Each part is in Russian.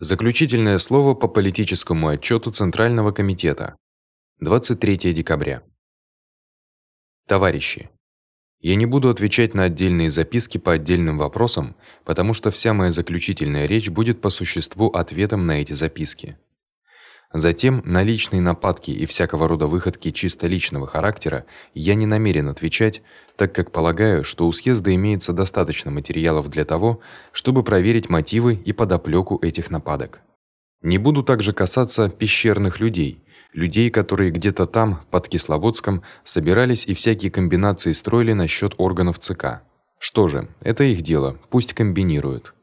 Заключительное слово по политическому отчёту Центрального комитета. 23 декабря. Товарищи, я не буду отвечать на отдельные записки по отдельным вопросам, потому что вся моя заключительная речь будет по существу ответом на эти записки. Затем на личные нападки и всякого рода выходки чисто личного характера я не намерен отвечать, так как полагаю, что у съезда имеется достаточно материалов для того, чтобы проверить мотивы и подоплёку этих нападок. Не буду также касаться пещерных людей, людей, которые где-то там, под Кисловодском, собирались и всякие комбинации строили насчёт органов ЦК. Что же, это их дело, пусть комбинируют.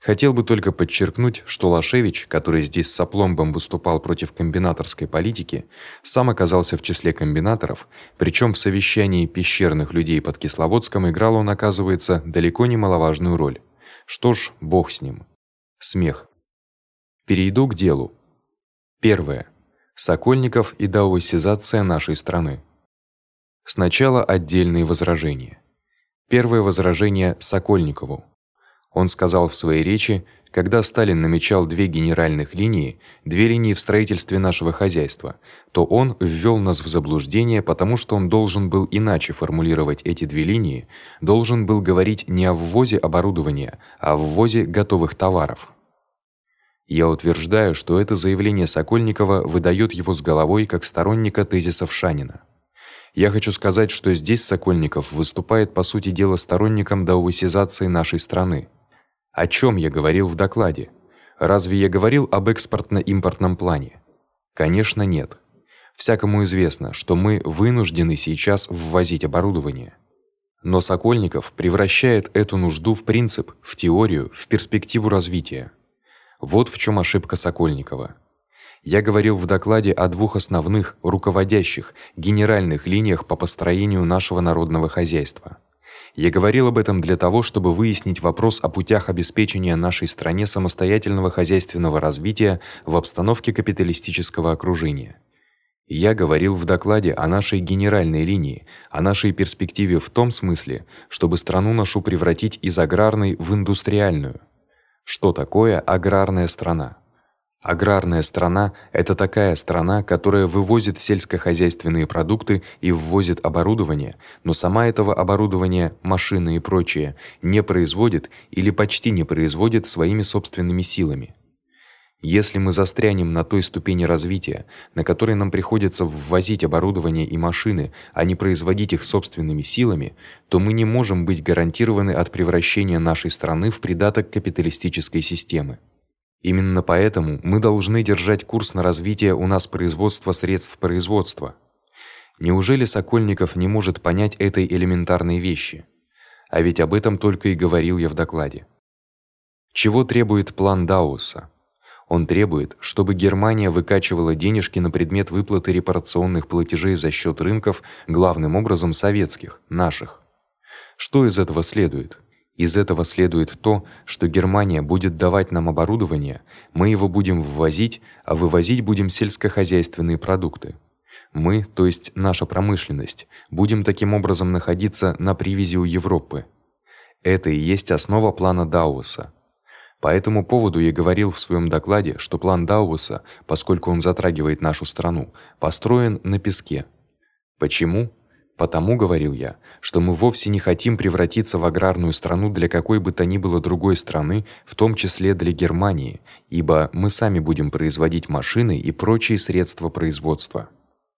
Хотел бы только подчеркнуть, что Лашевич, который здесь с опломбом выступал против комбинаторской политики, сам оказался в числе комбинаторов, причём в совещании пещерных людей под Кисловодском играл он, оказывается, далеко не маловажную роль. Что ж, бог с ним. Смех. Перейду к делу. Первое. Сокольников и даосизация нашей страны. Сначала отдельные возражения. Первое возражение Сокольникову. Он сказал в своей речи, когда Сталин намечал две генеральных линии, две линии в строительстве нашего хозяйства, то он ввёл нас в заблуждение, потому что он должен был иначе формулировать эти две линии, должен был говорить не о ввозе оборудования, а о ввозе готовых товаров. Я утверждаю, что это заявление Сокольникова выдаёт его с головой как сторонника тезисов Шанина. Я хочу сказать, что здесь Сокольников выступает по сути дела сторонником даосизации нашей страны. О чём я говорил в докладе? Разве я говорил об экспортно-импортном плане? Конечно, нет. Всякому известно, что мы вынуждены сейчас ввозить оборудование. Но Сокольников превращает эту нужду в принцип, в теорию, в перспективу развития. Вот в чём ошибка Сокольникова. Я говорил в докладе о двух основных, руководящих, генеральных линиях по построению нашего народного хозяйства. Я говорил об этом для того, чтобы выяснить вопрос о путях обеспечения нашей стране самостоятельного хозяйственного развития в обстановке капиталистического окружения. Я говорил в докладе о нашей генеральной линии, о нашей перспективе в том смысле, чтобы страну нашу превратить из аграрной в индустриальную. Что такое аграрная страна? Аграрная страна это такая страна, которая вывозит сельскохозяйственные продукты и ввозит оборудование, но сама этого оборудования, машины и прочее не производит или почти не производит своими собственными силами. Если мы застрянем на той ступени развития, на которой нам приходится ввозить оборудование и машины, а не производить их собственными силами, то мы не можем быть гарантированы от превращения нашей страны в придаток капиталистической системы. Именно поэтому мы должны держать курс на развитие у нас производства средств производства. Неужели Сокольников не может понять этой элементарной вещи? А ведь об этом только и говорил я в докладе. Чего требует план Дауса? Он требует, чтобы Германия выкачивала денежки на предмет выплаты репарационных платежей за счёт рынков, главным образом советских, наших. Что из этого следует? Из этого следует то, что Германия будет давать нам оборудование, мы его будем ввозить, а вывозить будем сельскохозяйственные продукты. Мы, то есть наша промышленность, будем таким образом находиться на привязи у Европы. Это и есть основа плана Дауса. По этому поводу я говорил в своём докладе, что план Дауса, поскольку он затрагивает нашу страну, построен на песке. Почему? Потому говорил я, что мы вовсе не хотим превратиться в аграрную страну для какой бы то ни было другой страны, в том числе для Германии, ибо мы сами будем производить машины и прочие средства производства.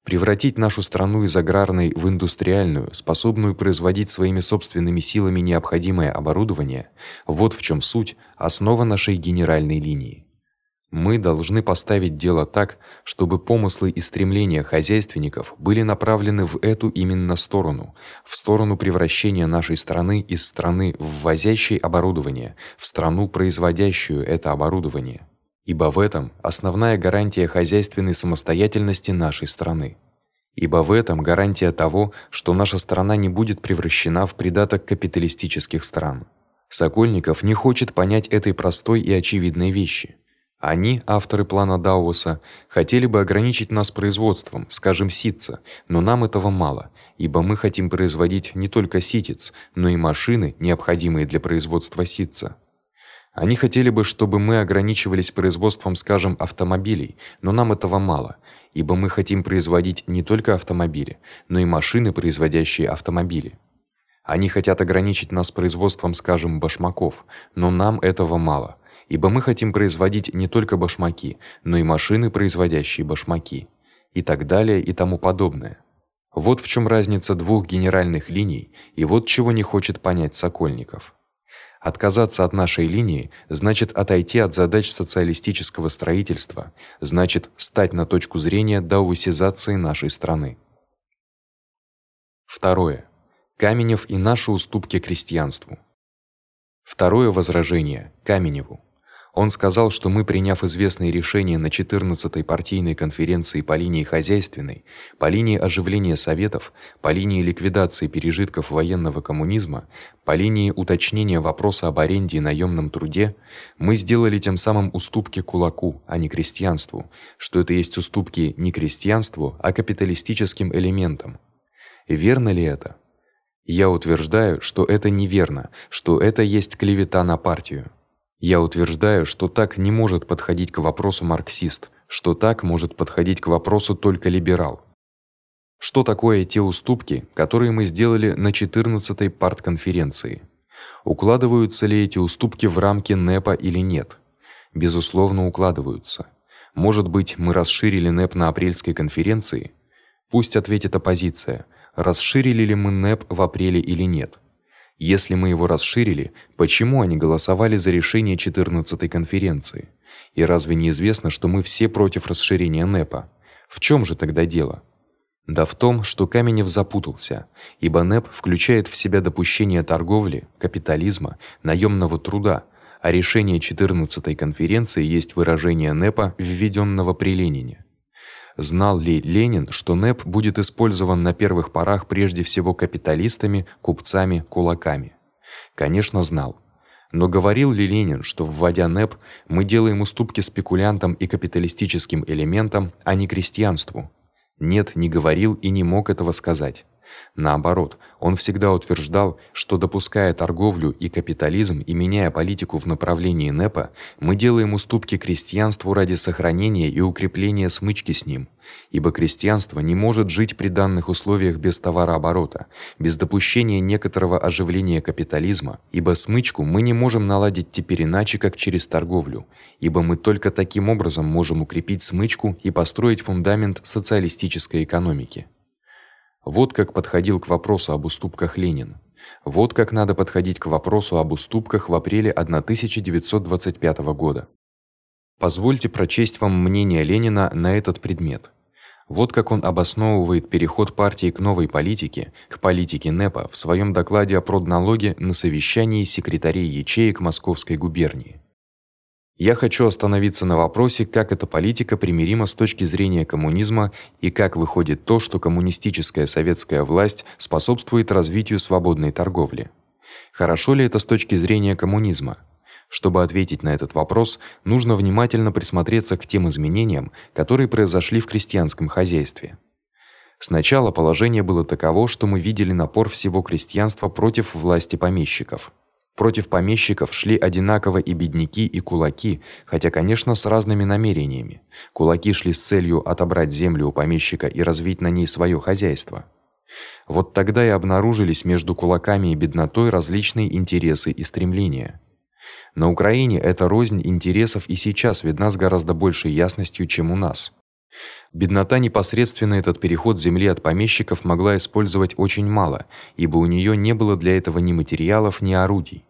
Превратить нашу страну из аграрной в индустриальную, способную производить своими собственными силами необходимое оборудование вот в чём суть, основа нашей генеральной линии. Мы должны поставить дело так, чтобы помыслы и стремления хозяйственников были направлены в эту именно сторону, в сторону превращения нашей страны из страны ввозящей оборудование в страну производящую это оборудование. Ибо в этом основная гарантия хозяйственной самостоятельности нашей страны. Ибо в этом гарантия того, что наша страна не будет превращена в придаток капиталистических стран. Сокольников не хочет понять этой простой и очевидной вещи. Они, авторы плана Дауса, хотели бы ограничить нас производством, скажем, ситца, но нам этого мало, ибо мы хотим производить не только ситец, но и машины, необходимые для производства ситца. Они хотели бы, чтобы мы ограничивались производством, скажем, автомобилей, но нам этого мало, ибо мы хотим производить не только автомобили, но и машины, производящие автомобили. Они хотят ограничить нас производством, скажем, башмаков, но нам этого мало, ибо мы хотим производить не только башмаки, но и машины, производящие башмаки, и так далее и тому подобное. Вот в чём разница двух генеральных линий, и вот чего не хочет понять Сокольников. Отказаться от нашей линии значит отойти от задач социалистического строительства, значит стать на точку зрения даосизации нашей страны. Второе. Каменев и наши уступки крестьянству. Второе возражение Каменеву. Он сказал, что мы, приняв известные решения на 14-й партийной конференции по линии хозяйственной, по линии оживления советов, по линии ликвидации пережитков военного коммунизма, по линии уточнения вопроса об аренде и наёмном труде, мы сделали тем самым уступки кулаку, а не крестьянству, что это есть уступки не крестьянству, а капиталистическим элементам. Верно ли это? Я утверждаю, что это неверно, что это есть клевета на партию. Я утверждаю, что так не может подходить к вопросу марксист, что так может подходить к вопросу только либерал. Что такое те уступки, которые мы сделали на 14-й партконференции? Укладываются ли эти уступки в рамки НЭПа или нет? Безусловно, укладываются. Может быть, мы расширили НЭП на апрельской конференции? Пусть ответит оппозиция. Расширили ли мы НЭП в апреле или нет? Если мы его расширили, почему они голосовали за решение 14-й конференции? И разве не известно, что мы все против расширения НЭПа? В чём же тогда дело? Да в том, что Каменев запутался, ибо НЭП включает в себя допущение торговли, капитализма, наёмного труда, а решение 14-й конференции есть выражение НЭПа, введённого при Ленине. Знал ли Ленин, что НЭП будет использован на первых порах прежде всего капиталистами, купцами, кулаками? Конечно, знал. Но говорил ли Ленин, что вводя НЭП, мы делаем уступки спекулянтам и капиталистическим элементам, а не крестьянству? Нет, не говорил и не мог этого сказать. Наоборот, он всегда утверждал, что допуская торговлю и капитализм и меняя политику в направлении НЭПа, мы делаем уступки крестьянству ради сохранения и укрепления смычки с ним, ибо крестьянство не может жить при данных условиях без товарооборота, без допущения некоторого оживления капитализма, ибо смычку мы не можем наладить теперь иначе, как через торговлю, ибо мы только таким образом можем укрепить смычку и построить фундамент социалистической экономики. Вот как подходил к вопросу об уступках Ленин. Вот как надо подходить к вопросу об уступках в апреле 1925 года. Позвольте прочесть вам мнение Ленина на этот предмет. Вот как он обосновывает переход партии к новой политике, к политике НЭПа в своём докладе о продналоге на совещании секретарей ячеек Московской губернии. Я хочу остановиться на вопросе, как эта политика примирима с точки зрения коммунизма и как выходит то, что коммунистическая советская власть способствует развитию свободной торговли. Хорошо ли это с точки зрения коммунизма? Чтобы ответить на этот вопрос, нужно внимательно присмотреться к тем изменениям, которые произошли в крестьянском хозяйстве. Сначала положение было таково, что мы видели напор всего крестьянства против власти помещиков. Против помещиков шли одинаково и бедняки, и кулаки, хотя, конечно, с разными намерениями. Кулаки шли с целью отобрать землю у помещика и развить на ней своё хозяйство. Вот тогда и обнаружились между кулаками и беднотой различные интересы и стремления. На Украине эта рознь интересов и сейчас видна с гораздо большей ясностью, чем у нас. Беднота непосредственно этот переход земли от помещиков могла использовать очень мало, ибо у неё не было для этого ни материалов, ни орудий.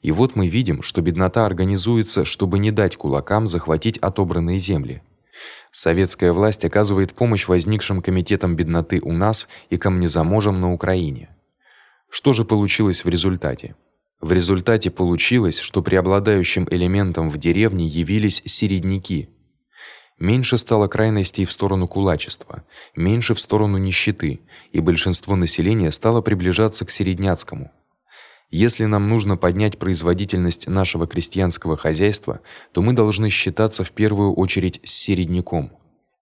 И вот мы видим, что беднота организуется, чтобы не дать кулакам захватить отобранные земли. Советская власть оказывает помощь возникшим комитетам бедноты у нас и камнезаможам на Украине. Что же получилось в результате? В результате получилось, что преобладающим элементом в деревне явились середняки, Меньше стало крайностей в сторону кулачества, меньше в сторону нищеты, и большинство населения стало приближаться к середняцкому. Если нам нужно поднять производительность нашего крестьянского хозяйства, то мы должны считаться в первую очередь с середняком.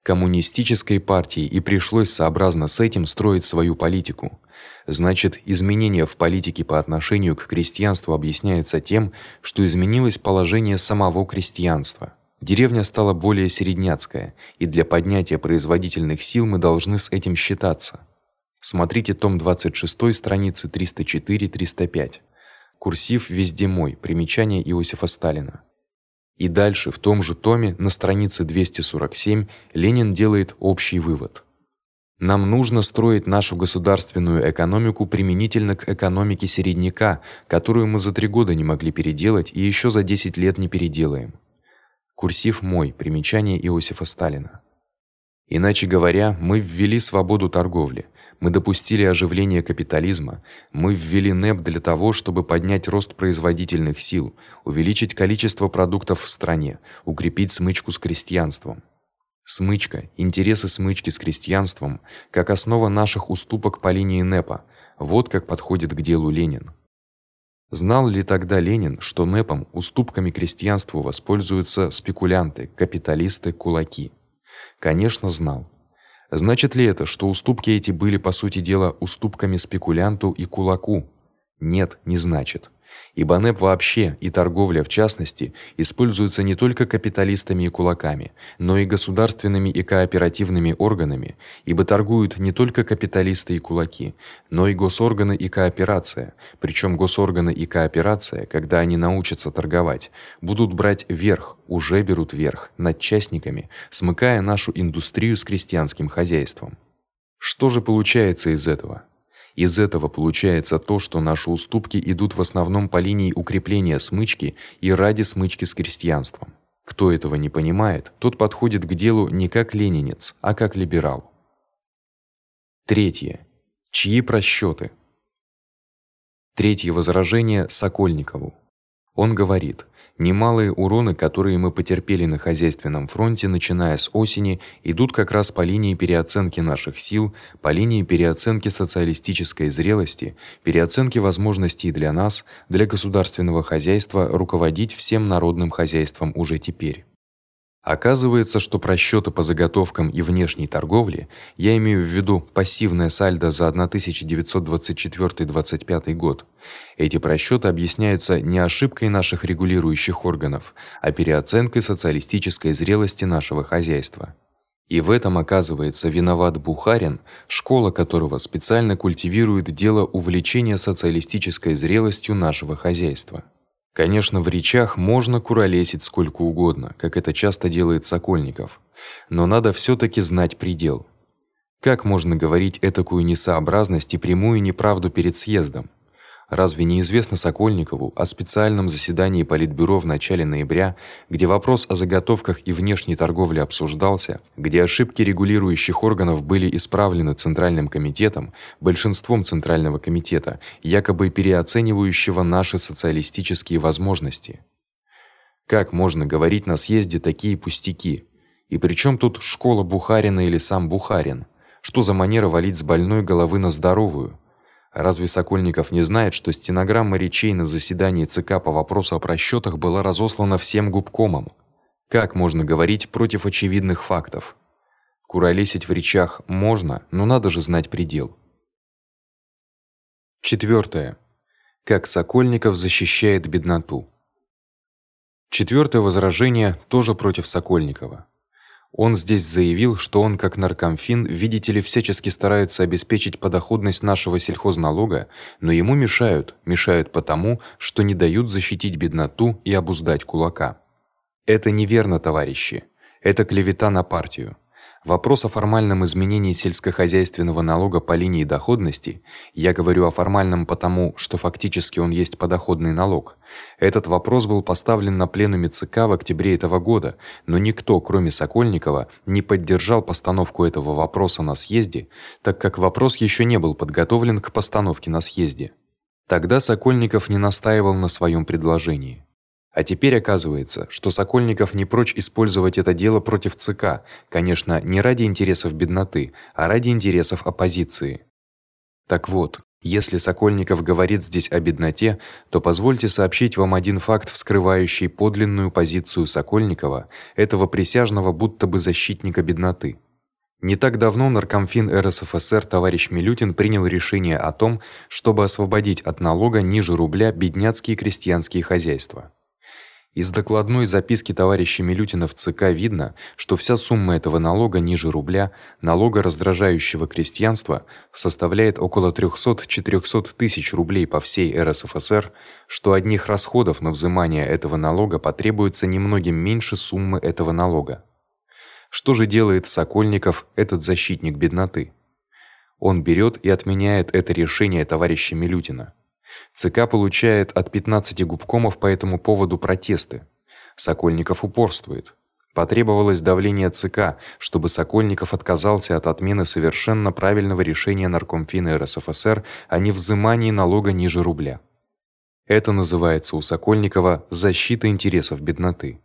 коммунистической партии и пришлось сообразно с этим строить свою политику. Значит, изменение в политике по отношению к крестьянству объясняется тем, что изменилось положение самого крестьянства. Деревня стала более середняцкая, и для поднятия производительных сил мы должны с этим считаться. Смотрите том 26 страницы 304-305. Курсив везде мой. Примечание Иосифа Сталина. И дальше в том же томе на странице 247 Ленин делает общий вывод. Нам нужно строить нашу государственную экономику применительно к экономике середняка, которую мы за три года не могли переделать и ещё за 10 лет не переделаем. Курсив мой. Примечание Иосифа Сталина. Иначе говоря, мы ввели свободу торговли. Мы допустили оживление капитализма. Мы ввели НЭП для того, чтобы поднять рост производительных сил, увеличить количество продуктов в стране, укрепить смычку с крестьянством. Смычка, интересы смычки с крестьянством как основа наших уступок по линии НЭПа. Вот как подходит к делу Ленин. Знал ли тогда Ленин, что НЭПом, уступками крестьянству воспользуются спекулянты, капиталисты, кулаки? Конечно, знал. Значит ли это, что уступки эти были по сути дела уступками спекулянту и кулаку? Нет, не значит. Ибо НЭП вообще и торговля в частности используются не только капиталистами и кулаками, но и государственными и кооперативными органами, ибо торгуют не только капиталисты и кулаки, но и госорганы и кооперация. Причём госорганы и кооперация, когда они научатся торговать, будут брать верх, уже берут верх над частниками, смыкая нашу индустрию с крестьянским хозяйством. Что же получается из этого? Из этого получается то, что наши уступки идут в основном по линии укрепления смычки и ради смычки с крестьянством. Кто этого не понимает, тот подходит к делу не как ленинец, а как либерал. Третье. Чьи просчёты? Третье возражение Сокольникову. Он говорит: Немалые уроны, которые мы потерпели на хозяйственном фронте, начиная с осени, идут как раз по линии переоценки наших сил, по линии переоценки социалистической зрелости, переоценки возможностей для нас, для государственного хозяйства руководить всем народным хозяйством уже теперь. Оказывается, что просчёты по заготовкам и внешней торговле, я имею в виду пассивное сальдо за 1924-25 год. Эти просчёты объясняются не ошибкой наших регулирующих органов, а переоценкой социалистической зрелости нашего хозяйства. И в этом оказывается виноват Бухарин, школа которого специально культивирует дело увлечения социалистической зрелостью нашего хозяйства. Конечно, в речах можно куролесить сколько угодно, как это часто делает Сокольников, но надо всё-таки знать предел. Как можно говорить этакую несообразность и прямую неправду перед съездом? Разве не известно Сокольникову о специальном заседании политбюро в начале ноября, где вопрос о заготовках и внешней торговле обсуждался, где ошибки регулирующих органов были исправлены центральным комитетом, большинством центрального комитета, якобы переоценивающего наши социалистические возможности? Как можно говорить на съезде такие пустяки? И причём тут школа Бухарина или сам Бухарин? Что за манера валить с больной головы на здоровую? Разве Сокольников не знает, что стенограмма речей на заседании ЦК по вопросу о просчётах была разослана всем губкомам? Как можно говорить против очевидных фактов? Куролесить в речах можно, но надо же знать предел. Четвёртое. Как Сокольников защищает бедноту. Четвёртое возражение тоже против Сокольникова. Он здесь заявил, что он как наркомфин, видите ли, всячески старается обеспечить подоходность нашего сельхозналога, но ему мешают, мешают потому, что не дают защитить бедноту и обуздать кулака. Это неверно, товарищи. Это клевета на партию. Вопрос о формальном изменении сельскохозяйственного налога по линии доходности, я говорю о формальном потому, что фактически он есть подоходный налог. Этот вопрос был поставлен на пленуме ЦК в октябре этого года, но никто, кроме Сокольникова, не поддержал постановку этого вопроса на съезде, так как вопрос ещё не был подготовлен к постановке на съезде. Тогда Сокольников не настаивал на своём предложении. А теперь оказывается, что Сокольников не прочь использовать это дело против ЦК, конечно, не ради интересов бедноты, а ради интересов оппозиции. Так вот, Если Сокольников говорит здесь о бедноте, то позвольте сообщить вам один факт, вскрывающий подлинную позицию Сокольникова, этого присяжного будто бы защитника бедноты. Не так давно наркомфин РСФСР товарищ Милютин принял решение о том, чтобы освободить от налога ниже рубля бедняцкие крестьянские хозяйства. Из докладной записки товарища Милютина в ЦК видно, что вся сумма этого налога ниже рубля, налога раздражающего крестьянства, составляет около 300-400 тысяч рублей по всей РСФСР, что одних расходов на взимание этого налога потребуется немногим меньше суммы этого налога. Что же делает Сокольников, этот защитник бедноты? Он берет и отменяет это решение товарища Милютина. ЦК получает от 15 губкомов по этому поводу протесты. Сокольников упорствует. Потребовалось давление ЦК, чтобы Сокольников отказался от отмены совершенно правильного решения Наркомфина РСФСР о невзымании налога ниже рубля. Это называется у Сокольникова защита интересов бедноты.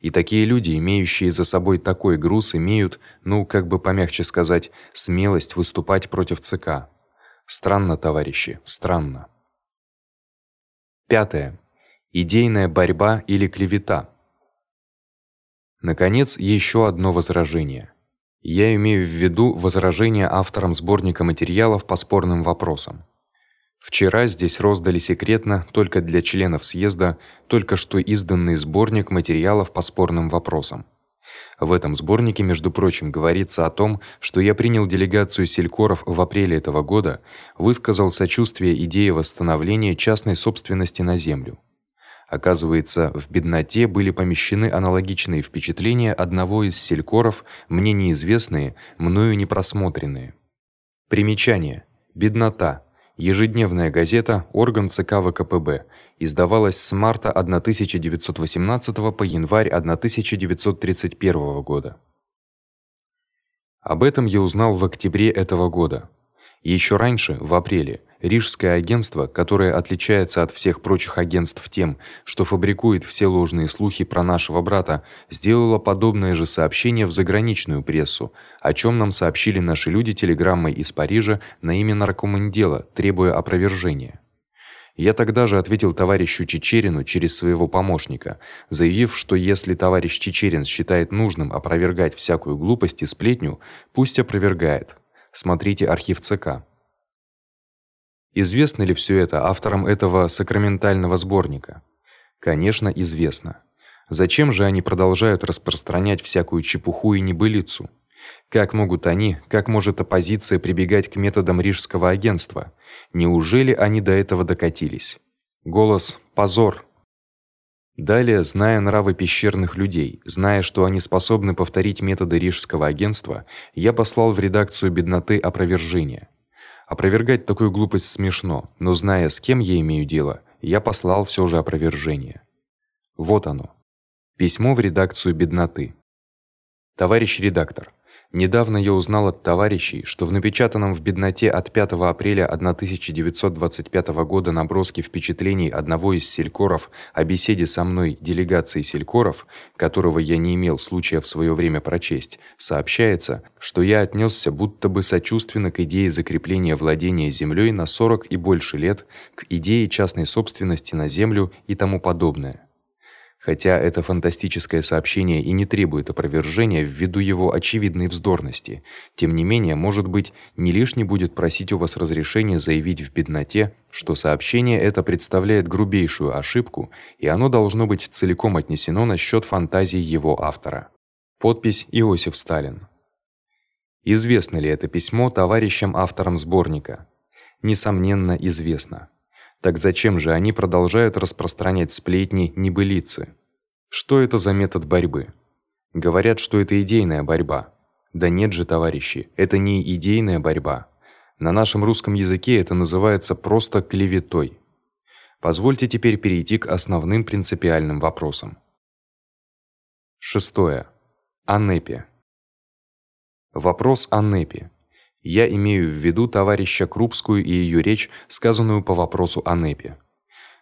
И такие люди, имеющие за собой такой груз, имеют, ну, как бы помягче сказать, смелость выступать против ЦК. Странно, товарищи, странно. Пятое. Идейная борьба или клевета. Наконец, еще одно возражение. Я имею в виду возражение авторам сборника материалов по спорным вопросам. Вчера здесь роздали секретно только для членов съезда только что изданный сборник материалов по спорным вопросам. В этом сборнике, между прочим, говорится о том, что я принял делегацию селькоров в апреле этого года, высказал сочувствие идее восстановления частной собственности на землю. Оказывается, в бедноте были помещены аналогичные впечатления одного из селькоров, мне неизвестные, мною не просмотренные. Примечание: беднота Ежедневная газета, орган ЦК ВКПБ, издавалась с марта 1918 по январь 1931 года. Об этом я узнал в октябре этого года. Еще раньше, в апреле, Рижское агентство, которое отличается от всех прочих агентств тем, что фабрикует все ложные слухи про нашего брата, сделало подобное же сообщение в заграничную прессу, о чём нам сообщили наши люди телеграммой из Парижа на имя наркомандела, требуя опровержения. Я тогда же ответил товарищу Чечерину через своего помощника, заявив, что если товарищ Чечерин считает нужным опровергать всякую глупость и сплетню, пусть опровергает. Смотрите архив ЦК. Известно ли все это авторам этого сакраментального сборника? Конечно, известно. Зачем же они продолжают распространять всякую чепуху и небылицу? Как могут они, как может оппозиция прибегать к методам рижского агентства? Неужели они до этого докатились? Голос позор. Далее, зная нравы пещерных людей, зная, что они способны повторить методы рижского агентства, я послал в редакцию бедноты опровержение. Опровергать такую глупость смешно, но зная, с кем я имею дело, я послал всё же опровержение. Вот оно. Письмо в редакцию бедноты. Товарищ редактор, Недавно я узнал от товарищей, что в напечатанном в Бедноте от 5 апреля 1925 года наброске впечатлений одного из селькоров о беседе со мной делегацией селькоров, которого я не имел случая в своё время прочесть, сообщается, что я отнёсся будто бы сочувственно к идее закрепления владения землёй на 40 и больше лет, к идее частной собственности на землю и тому подобное. Хотя это фантастическое сообщение и не требует опровержения ввиду его очевидной вздорности, тем не менее, может быть, не лишне будет просить у вас разрешения заявить в бедноте, что сообщение это представляет грубейшую ошибку, и оно должно быть целиком отнесено на счёт фантазии его автора. Подпись Иосиф Сталин. Известно ли это письмо товарищам авторам сборника? Несомненно, известно. Так зачем же они продолжают распространять сплетни, небылицы? Что это за метод борьбы? Говорят, что это идейная борьба. Да нет же, товарищи, это не идейная борьба. На нашем русском языке это называется просто клеветой. Позвольте теперь перейти к основным принципиальным вопросам. Шестое. О НЭПе. Вопрос о НЭПе. Я имею в виду товарища Крупскую и её речь, сказанную по вопросу о НЭПе.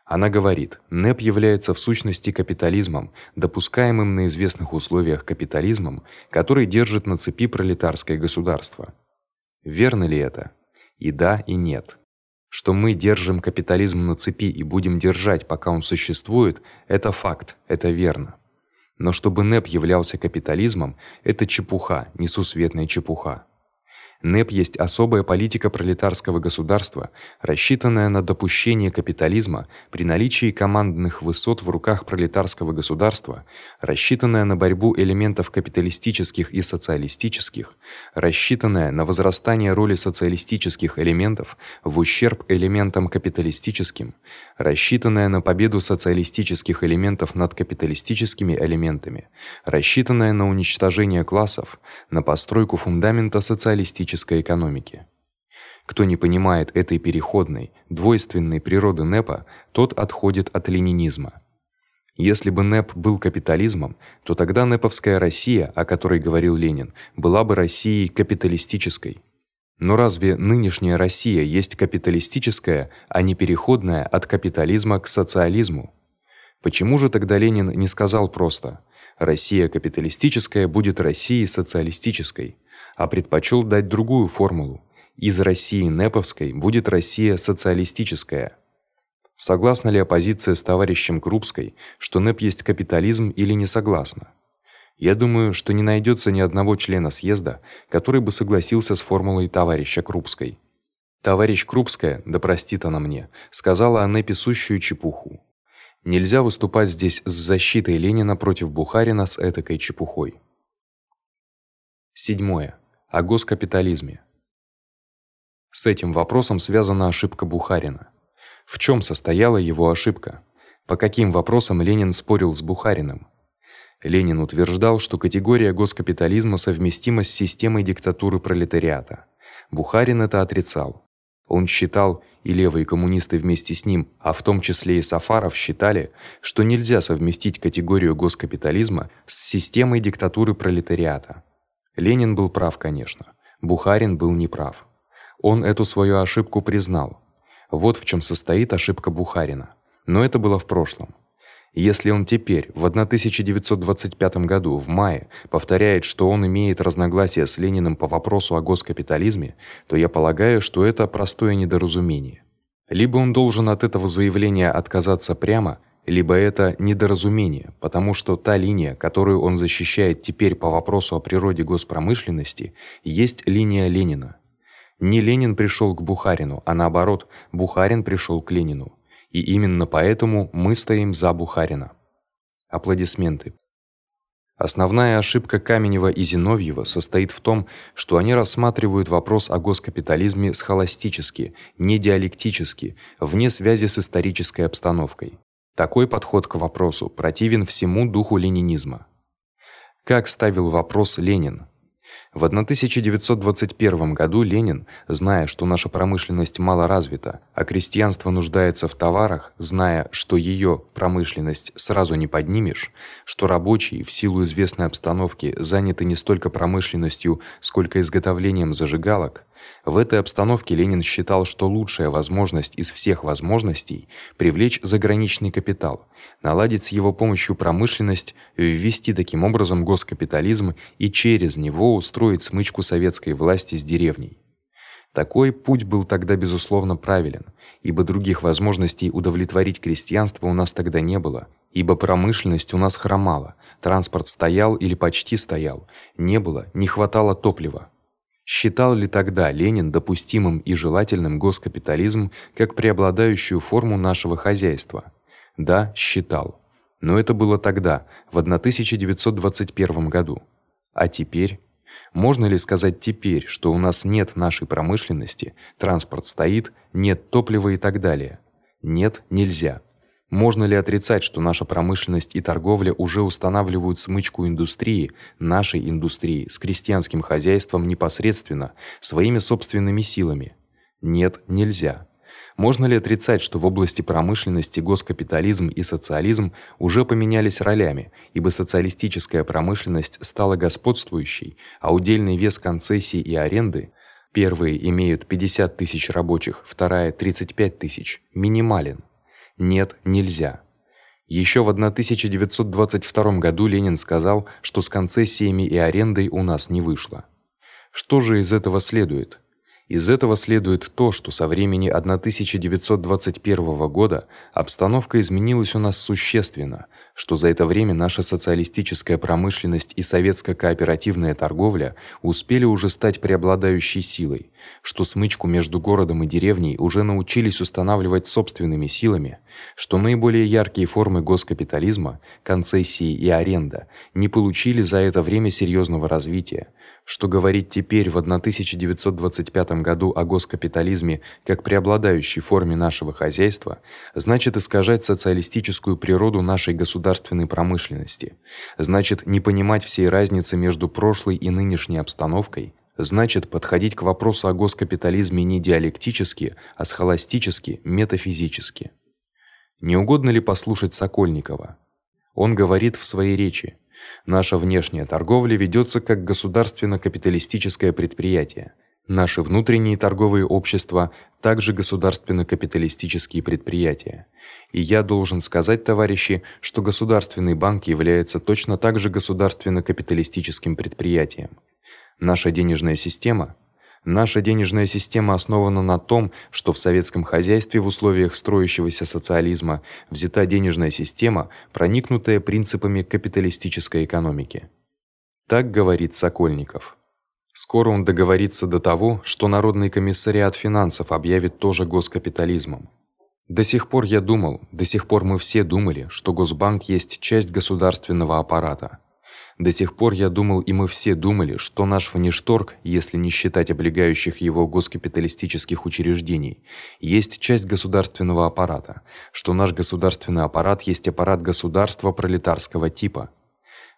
Она говорит: НЭП является в сущности капитализмом, допускаемым на известных условиях капитализмом, который держит на цепи пролетарское государство. Верно ли это? И да, и нет. Что мы держим капитализм на цепи и будем держать, пока он существует, это факт, это верно. Но чтобы НЭП являлся капитализмом это чепуха, несусветная чепуха. НЭП есть особая политика пролетарского государства, рассчитанная на допущение капитализма при наличии командных высот в руках пролетарского государства, рассчитанная на борьбу элементов капиталистических и социалистических, рассчитанная на возрастание роли социалистических элементов в ущерб элементам капиталистическим, рассчитанная на победу социалистических элементов над капиталистическими элементами, рассчитанная на уничтожение классов, на постройку фундамента социалистического политической экономики. Кто не понимает этой переходной, двойственной природы НЭПа, тот отходит от ленинизма. Если бы НЭП был капитализмом, то тогда НЭПовская Россия, о которой говорил Ленин, была бы Россией капиталистической. Но разве нынешняя Россия есть капиталистическая, а не переходная от капитализма к социализму? Почему же тогда Ленин не сказал просто: Россия капиталистическая будет Россией социалистической? А предпочел дать другую формулу. Из России неповской будет Россия социалистическая. Согласна ли оппозиция с товарищем Крупской, что НЭП есть капитализм или не согласна? Я думаю, что не найдется ни одного члена съезда, который бы согласился с формулой товарища Крупской. Товарищ Крупская, да простит она мне, сказала о НЭПе сущую чепуху. Нельзя выступать здесь с защитой Ленина против Бухарина с этакой чепухой. Седьмое о госкапитализме. С этим вопросом связана ошибка Бухарина. В чём состояла его ошибка? По каким вопросам Ленин спорил с Бухариным? Ленин утверждал, что категория госкапитализма совместима с системой диктатуры пролетариата. Бухарин это отрицал. Он считал, и левые коммунисты вместе с ним, а в том числе и Сафаров считали, что нельзя совместить категорию госкапитализма с системой диктатуры пролетариата. Ленин был прав, конечно. Бухарин был неправ. Он эту свою ошибку признал. Вот в чем состоит ошибка Бухарина. Но это было в прошлом. Если он теперь, в 1925 году, в мае, повторяет, что он имеет разногласия с Лениным по вопросу о госкапитализме, то я полагаю, что это простое недоразумение. Либо он должен от этого заявления отказаться прямо, либо это недоразумение, потому что та линия, которую он защищает теперь по вопросу о природе госпромышленности, есть линия Ленина. Не Ленин пришел к Бухарину, а наоборот, Бухарин пришел к Ленину. И именно поэтому мы стоим за Бухарина. Аплодисменты. Основная ошибка Каменева и Зиновьева состоит в том, что они рассматривают вопрос о госкапитализме схоластически, не диалектически, вне связи с исторической обстановкой. Такой подход к вопросу противен всему духу ленинизма. Как ставил вопрос Ленин? В 1921 году Ленин, зная, что наша промышленность мало развита, а крестьянство нуждается в товарах, зная, что её промышленность сразу не поднимешь, что рабочие в силу известной обстановки заняты не столько промышленностью, сколько изготовлением зажигалок, в этой обстановке Ленин считал, что лучшая возможность из всех возможностей привлечь заграничный капитал, наладить с его помощью промышленность, ввести таким образом госкапитализм и через него устроить смычку советской власти с деревней. Такой путь был тогда безусловно правилен, ибо других возможностей удовлетворить крестьянство у нас тогда не было, ибо промышленность у нас хромала, транспорт стоял или почти стоял, не было, не хватало топлива. Считал ли тогда Ленин допустимым и желательным госкапитализм как преобладающую форму нашего хозяйства? Да, считал. Но это было тогда, в 1921 году. А теперь можно ли сказать теперь, что у нас нет нашей промышленности, транспорт стоит, нет топлива и так далее? Нет, нельзя. Можно ли отрицать, что наша промышленность и торговля уже устанавливают смычку индустрии, нашей индустрии с крестьянским хозяйством непосредственно, своими собственными силами? Нет, нельзя. Можно ли отрицать, что в области промышленности госкапитализм и социализм уже поменялись ролями, ибо социалистическая промышленность стала господствующей, а удельный вес концессий и аренды первые имеют 50 тысяч рабочих, вторая 35 тысяч, минимален. Нет, нельзя. Еще в 1922 году Ленин сказал, что с концессиями и арендой у нас не вышло. Что же из этого следует? Из этого следует то, что со времени 1921 года обстановка изменилась у нас существенно, что за это время наша социалистическая промышленность и советско-кооперативная торговля успели уже стать преобладающей силой, что смычку между городом и деревней уже научились устанавливать собственными силами, что наиболее яркие формы госкапитализма, концессии и аренда не получили за это время серьезного развития, что говорить теперь в 1925 году о госкапитализме как преобладающей форме нашего хозяйства, значит искажать социалистическую природу нашей государственной промышленности. Значит не понимать всей разницы между прошлой и нынешней обстановкой, значит подходить к вопросу о госкапитализме не диалектически, а схоластически, метафизически. Не угодно ли послушать Сокольникова? Он говорит в своей речи: Наша внешняя торговля ведётся как государственно-капиталистическое предприятие. Наши внутренние торговые общества также государственно-капиталистические предприятия. И я должен сказать, товарищи, что государственный банк является точно так же государственно-капиталистическим предприятием. Наша денежная система Наша денежная система основана на том, что в советском хозяйстве в условиях строящегося социализма взята денежная система, проникнутая принципами капиталистической экономики. Так говорит Сокольников. Скоро он договорится до того, что Народный комиссариат финансов объявит тоже госкапитализмом. До сих пор я думал, до сих пор мы все думали, что Госбанк есть часть государственного аппарата. До сих пор я думал, и мы все думали, что наш внешторг, если не считать облегающих его госкапиталистических учреждений, есть часть государственного аппарата, что наш государственный аппарат есть аппарат государства пролетарского типа.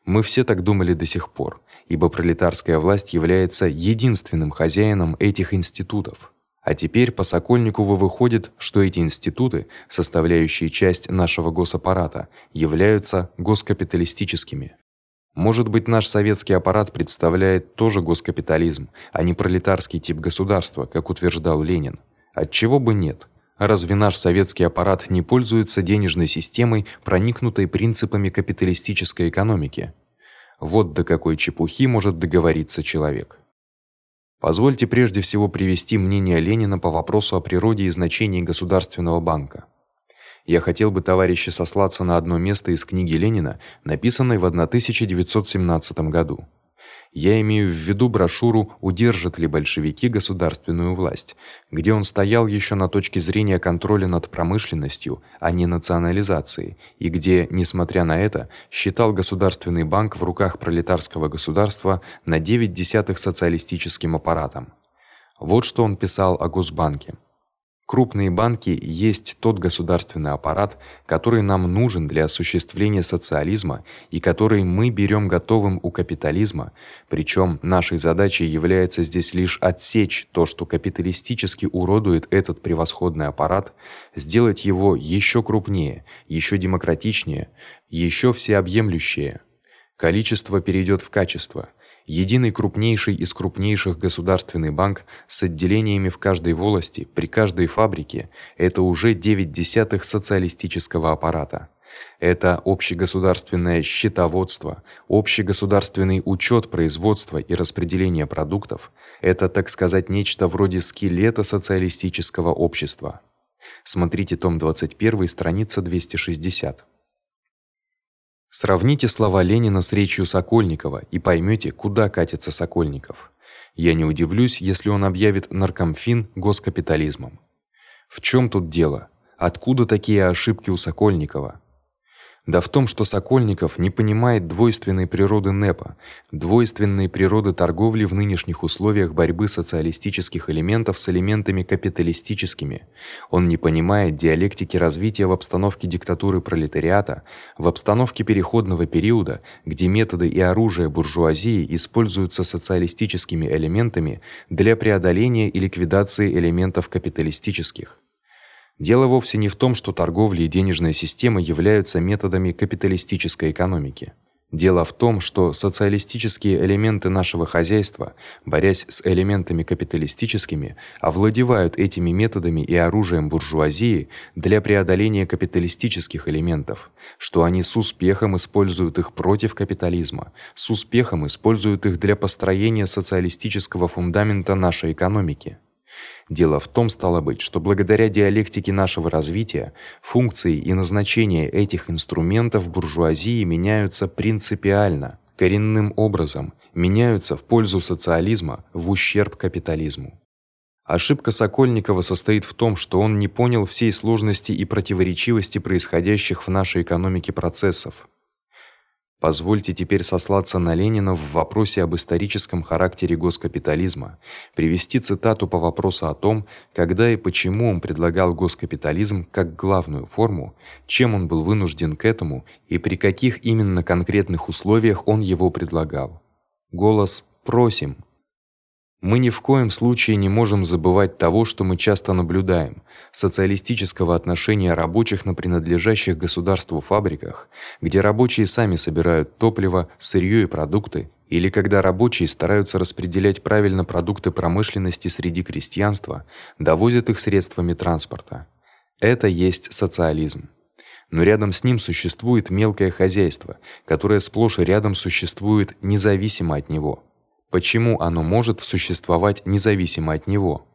Мы все так думали до сих пор, ибо пролетарская власть является единственным хозяином этих институтов. А теперь по Сокольникову выходит, что эти институты, составляющие часть нашего госаппарата, являются госкапиталистическими. Может быть, наш советский аппарат представляет тоже госкапитализм, а не пролетарский тип государства, как утверждал Ленин. Отчего бы нет? Разве наш советский аппарат не пользуется денежной системой, проникнутой принципами капиталистической экономики? Вот до какой чепухи может договориться человек. Позвольте прежде всего привести мнение Ленина по вопросу о природе и значении государственного банка. Я хотел бы, товарищи, сослаться на одно место из книги Ленина, написанной в 1917 году. Я имею в виду брошюру Удержат ли большевики государственную власть, где он стоял ещё на точке зрения контроля над промышленностью, а не национализации, и где, несмотря на это, считал государственный банк в руках пролетарского государства на 9 десятых социалистическим аппаратом. Вот что он писал о Госбанке. Крупные банки есть тот государственный аппарат, который нам нужен для осуществления социализма и который мы берём готовым у капитализма, причём нашей задачей является здесь лишь отсечь то, что капиталистически уродует этот превосходный аппарат, сделать его ещё крупнее, ещё демократичнее, ещё всеобъемлющее. Количество перейдёт в качество единый крупнейший из крупнейших государственный банк с отделениями в каждой волости, при каждой фабрике это уже 9 десятых социалистического аппарата. Это общегосударственное счетоводство, общегосударственный учёт производства и распределения продуктов. Это, так сказать, нечто вроде скелета социалистического общества. Смотрите том 21, страница 260. Сравните слова Ленина с речью Сокольникова и поймёте, куда катится Сокольников. Я не удивлюсь, если он объявит наркомфин госкапитализмом. В чём тут дело? Откуда такие ошибки у Сокольникова? Да в том, что Сокольников не понимает двойственной природы НЭПа, двойственной природы торговли в нынешних условиях борьбы социалистических элементов с элементами капиталистическими. Он не понимает диалектики развития в обстановке диктатуры пролетариата, в обстановке переходного периода, где методы и оружие буржуазии используются социалистическими элементами для преодоления и ликвидации элементов капиталистических. Дело вовсе не в том, что торговля и денежная система являются методами капиталистической экономики. Дело в том, что социалистические элементы нашего хозяйства, борясь с элементами капиталистическими, овладевают этими методами и оружием буржуазии для преодоления капиталистических элементов, что они с успехом используют их против капитализма, с успехом используют их для построения социалистического фундамента нашей экономики. Дело в том, стало быть, что благодаря диалектике нашего развития функции и назначения этих инструментов буржуазии меняются принципиально, коренным образом, меняются в пользу социализма, в ущерб капитализму. Ошибка Сокольникова состоит в том, что он не понял всей сложности и противоречивости происходящих в нашей экономике процессов. Позвольте теперь сослаться на Ленина в вопросе об историческом характере госкапитализма, привести цитату по вопросу о том, когда и почему он предлагал госкапитализм как главную форму, чем он был вынужден к этому и при каких именно конкретных условиях он его предлагал. Голос просим мы ни в коем случае не можем забывать того, что мы часто наблюдаем: социалистического отношения рабочих на принадлежащих государству фабриках, где рабочие сами собирают топливо, сырьё и продукты, или когда рабочие стараются распределять правильно продукты промышленности среди крестьянства, довозят их средствами транспорта. Это есть социализм. Но рядом с ним существует мелкое хозяйство, которое сплошь и рядом существует независимо от него. Почему оно может существовать независимо от него?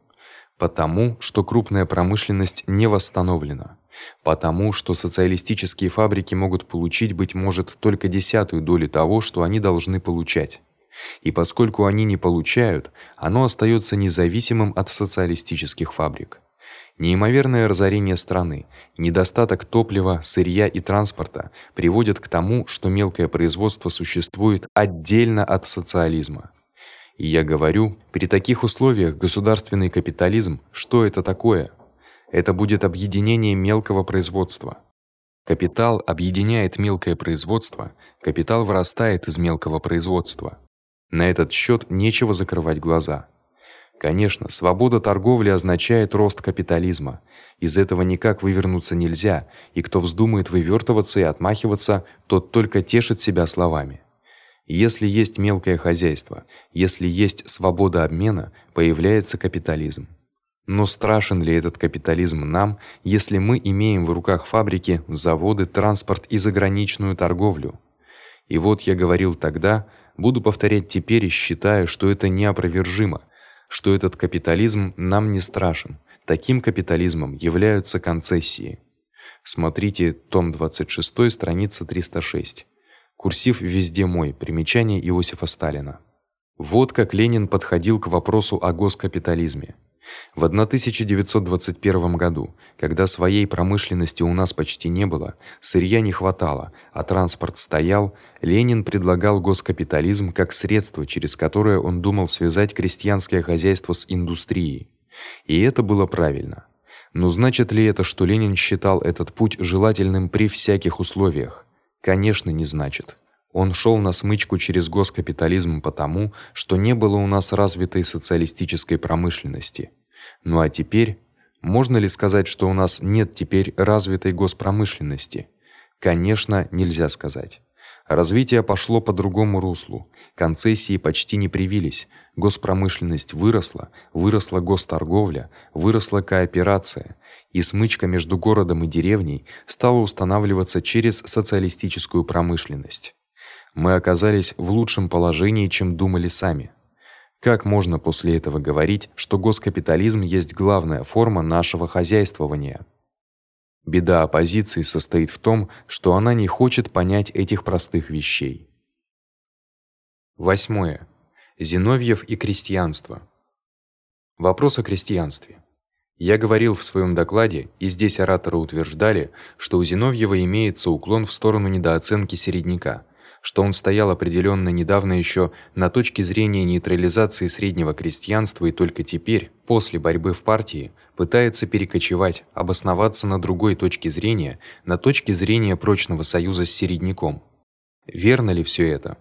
Потому, что крупная промышленность не восстановлена. Потому, что социалистические фабрики могут получить быть может только десятую долю того, что они должны получать. И поскольку они не получают, оно остаётся независимым от социалистических фабрик. Неимоверное разорение страны, недостаток топлива, сырья и транспорта приводят к тому, что мелкое производство существует отдельно от социализма. И я говорю, при таких условиях государственный капитализм, что это такое? Это будет объединение мелкого производства. Капитал объединяет мелкое производство, капитал вырастает из мелкого производства. На этот счёт нечего закрывать глаза. Конечно, свобода торговли означает рост капитализма. Из этого никак вывернуться нельзя, и кто вздумает вывертываться и отмахиваться, тот только тешит себя словами. Если есть мелкое хозяйство, если есть свобода обмена, появляется капитализм. Но страшен ли этот капитализм нам, если мы имеем в руках фабрики, заводы, транспорт и заграничную торговлю? И вот я говорил тогда, буду повторять теперь и считаю, что это неопровержимо, что этот капитализм нам не страшен. Таким капитализмом являются концессии. Смотрите том 26, страница 306. Курсив везде мой. Примечание Иосифа Сталина. Вот как Ленин подходил к вопросу о госкапитализме. В 1921 году, когда своей промышленности у нас почти не было, сырья не хватало, а транспорт стоял, Ленин предлагал госкапитализм как средство, через которое он думал связать крестьянское хозяйство с индустрией. И это было правильно. Но значит ли это, что Ленин считал этот путь желательным при всяких условиях? Конечно, не значит. Он шёл на смычку через госкапитализм потому, что не было у нас развитой социалистической промышленности. Ну а теперь можно ли сказать, что у нас нет теперь развитой госпромышленности? Конечно, нельзя сказать. Развитие пошло по другому руслу. Концессии почти не привились. Госпромышленность выросла, выросла госторговля, выросла кооперация, и смычка между городом и деревней стала устанавливаться через социалистическую промышленность. Мы оказались в лучшем положении, чем думали сами. Как можно после этого говорить, что госкапитализм есть главная форма нашего хозяйствования? Беда оппозиции состоит в том, что она не хочет понять этих простых вещей. Восьмое. Зиновьев и крестьянство. Вопрос о крестьянстве. Я говорил в своём докладе, и здесь ораторы утверждали, что у Зиновьева имеется уклон в сторону недооценки середняка, что он стоял определённо недавно ещё на точке зрения нейтрализации среднего крестьянства и только теперь, после борьбы в партии, пытается перекочевать, обосноваться на другой точке зрения, на точке зрения прочного союза с середняком. Верно ли всё это?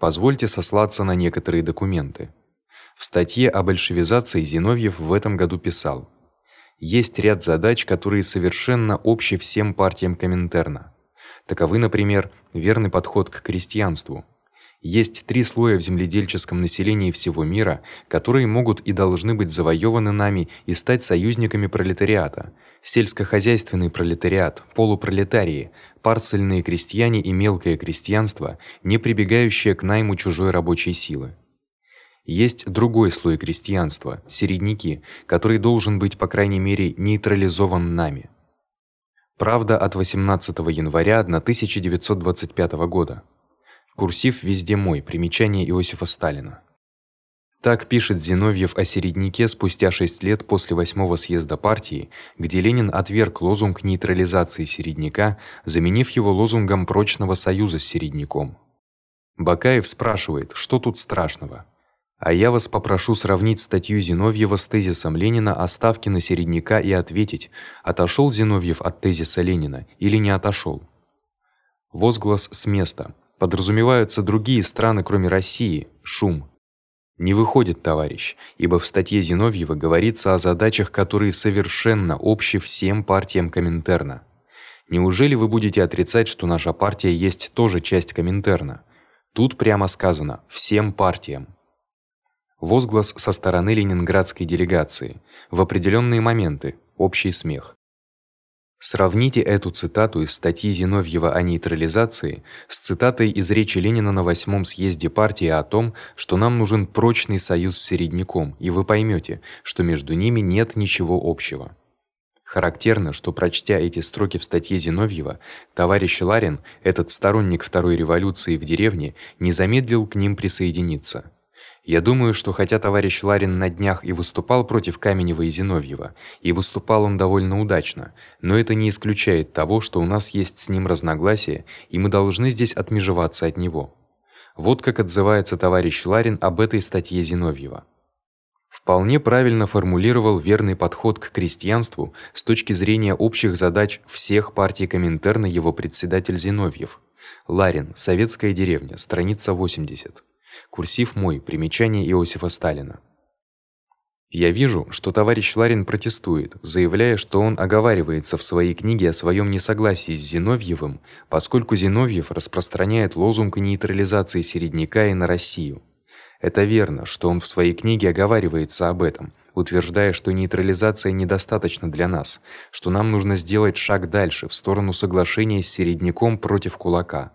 Позвольте сослаться на некоторые документы. В статье о большевизации Зиновьев в этом году писал: "Есть ряд задач, которые совершенно общи всем партиям Коминтерна. Таковы, например, верный подход к крестьянству. Есть три слоя в земледельческом населении всего мира, которые могут и должны быть завоёваны нами и стать союзниками пролетариата: сельскохозяйственный пролетариат, полупролетарии, парцельные крестьяне и мелкое крестьянство, не прибегающее к найму чужой рабочей силы. Есть другой слой крестьянства середняки, который должен быть по крайней мере нейтрализован нами. Правда от 18 января 1925 года. Курсив везде мой. Примечание Иосифа Сталина. Так пишет Зиновьев о середняке спустя 6 лет после восьмого съезда партии, где Ленин отверг лозунг нейтрализации середняка, заменив его лозунгом прочного союза с середняком. Бакаев спрашивает: "Что тут страшного?" А я вас попрошу сравнить статью Зиновьева с тезисом Ленина о ставке на середняка и ответить, отошёл Зиновьев от тезиса Ленина или не отошёл. Возглас с места. Подразумеваются другие страны, кроме России. Шум. Не выходит, товарищ, ибо в статье Зиновьева говорится о задачах, которые совершенно общи всем партиям Коминтерна. Неужели вы будете отрицать, что наша партия есть тоже часть Коминтерна? Тут прямо сказано: всем партиям. Возглас со стороны ленинградской делегации. В определённые моменты общий смех. Сравните эту цитату из статьи Зиновьева о нейтрализации с цитатой из речи Ленина на восьмом съезде партии о том, что нам нужен прочный союз с середняком, и вы поймёте, что между ними нет ничего общего. Характерно, что прочтя эти строки в статье Зиновьева, товарищ Ларин, этот сторонник второй революции в деревне, не замедлил к ним присоединиться. Я думаю, что хотя товарищ Ларин на днях и выступал против Каменева и Зиновьева, и выступал он довольно удачно, но это не исключает того, что у нас есть с ним разногласия, и мы должны здесь отмежеваться от него. Вот как отзывается товарищ Ларин об этой статье Зиновьева. Вполне правильно формулировал верный подход к крестьянству с точки зрения общих задач всех партий Коминтерна его председатель Зиновьев. Ларин. Советская деревня. Страница 80. Курсив мой. Примечание Иосифа Сталина. Я вижу, что товарищ Ларин протестует, заявляя, что он оговаривается в своей книге о своём несогласии с Зиновьевым, поскольку Зиновьев распространяет лозунг нейтрализации середняка и на Россию. Это верно, что он в своей книге оговаривается об этом, утверждая, что нейтрализация недостаточна для нас, что нам нужно сделать шаг дальше в сторону соглашения с середняком против кулака.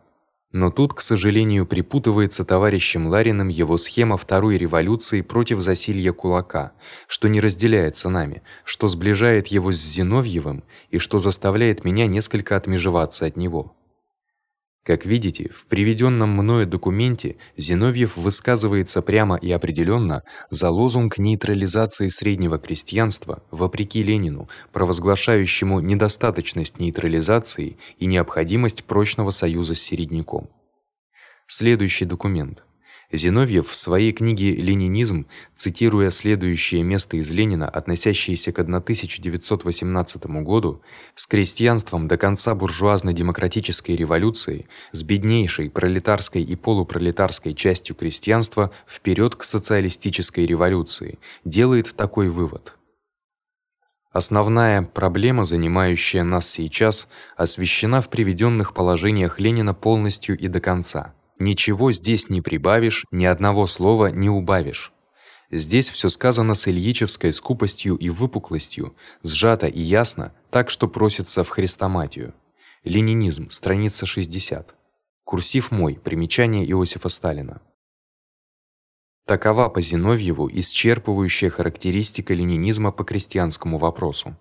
Но тут, к сожалению, припутывается товарищем Лариным его схема второй революции против засилья кулака, что не разделяется нами, что сближает его с Зиновьевым и что заставляет меня несколько отмежеваться от него. Как видите, в приведённом мною документе Зиновьев высказывается прямо и определённо за лозунг нейтрализации среднего крестьянства, вопреки Ленину, провозглашающему недостаточность нейтрализации и необходимость прочного союза с середняком. Следующий документ Зиновьев в своей книге Ленинизм, цитируя следующее место из Ленина, относящееся к 1918 году, с крестьянством до конца буржуазно-демократической революции, с беднейшей пролетарской и полупролетарской частью крестьянства вперед к социалистической революции, делает такой вывод: Основная проблема, занимающая нас сейчас, освещена в приведённых положениях Ленина полностью и до конца. Ничего здесь не прибавишь, ни одного слова не убавишь. Здесь всё сказано с ильичевской скупостью и выпуклостью, сжато и ясно, так что просится в хрестоматию. Ленинизм, страница 60. Курсив мой. Примечание Иосифа Сталина. Такова по Зиновьеву исчерпывающая характеристика ленинизма по крестьянскому вопросу.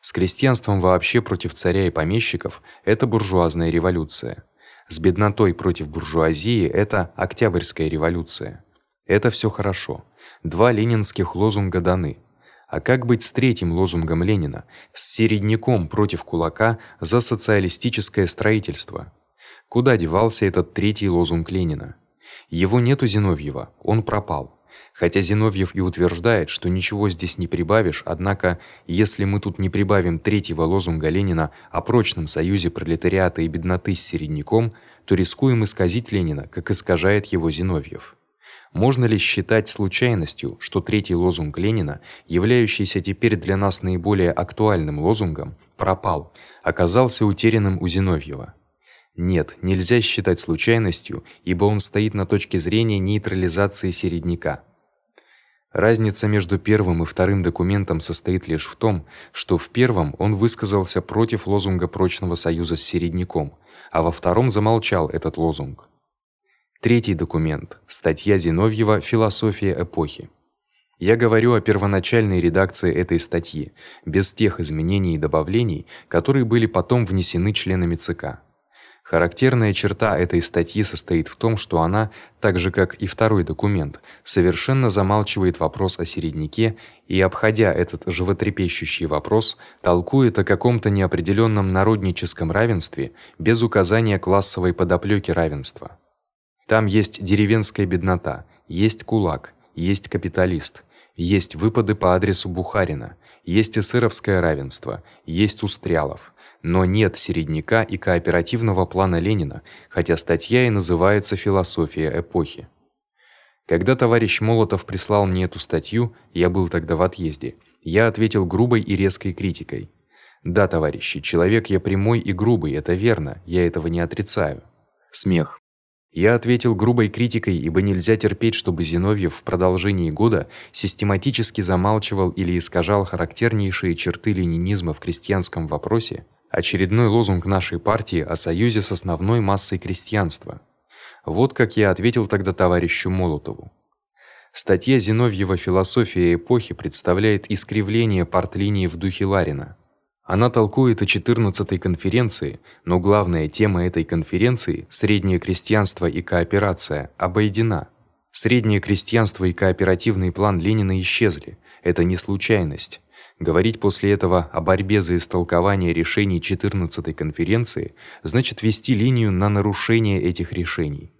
С крестьянством вообще против царя и помещиков это буржуазная революция с беднотой против буржуазии это Октябрьская революция. Это всё хорошо. Два ленинских лозунга даны. А как быть с третьим лозунгом Ленина, с середняком против кулака за социалистическое строительство? Куда девался этот третий лозунг Ленина? Его нет у Зиновьева, он пропал. Хотя Зиновьев и утверждает, что ничего здесь не прибавишь, однако, если мы тут не прибавим третьего лозунга Ленина о прочном союзе пролетариата и бедноты с середняком, то рискуем исказить Ленина, как искажает его Зиновьев. Можно ли считать случайностью, что третий лозунг Ленина, являющийся теперь для нас наиболее актуальным лозунгом, пропал, оказался утерянным у Зиновьева? Нет, нельзя считать случайностью, ибо он стоит на точке зрения нейтрализации середняка. Разница между первым и вторым документом состоит лишь в том, что в первом он высказался против лозунга прочного союза с середняком, а во втором замолчал этот лозунг. Третий документ. Статья Зиновьева Философия эпохи. Я говорю о первоначальной редакции этой статьи, без тех изменений и добавлений, которые были потом внесены членами ЦК. Характерная черта этой статьи состоит в том, что она, так же как и второй документ, совершенно замалчивает вопрос о середняке и обходя этот животрепещущий вопрос, толкует о каком-то неопределённом народническом равенстве без указания классовой подоплёки равенства. Там есть деревенская беднота, есть кулак, есть капиталист, есть выпады по адресу Бухарина, есть эсеровское равенство, есть Устрялов но нет середняка и кооперативного плана Ленина, хотя статья и называется Философия эпохи. Когда товарищ Молотов прислал мне эту статью, я был тогда в отъезде. Я ответил грубой и резкой критикой. Да, товарищи, человек я прямой и грубый, это верно, я этого не отрицаю. Смех. Я ответил грубой критикой, ибо нельзя терпеть, чтобы Зиновьев в продолжении года систематически замалчивал или искажал характернейшие черты ленинизма в крестьянском вопросе очередной лозунг нашей партии о союзе с основной массой крестьянства. Вот как я ответил тогда товарищу Молотову. Статья Зиновьева Философия эпохи представляет искривление партлинии в духе Ларина. Она толкует о 14-й конференции, но главная тема этой конференции среднее крестьянство и кооперация обойдена. Среднее крестьянство и кооперативный план Ленина исчезли. Это не случайность. Говорить после этого о борьбе за истолкование решений 14-й конференции значит вести линию на нарушение этих решений.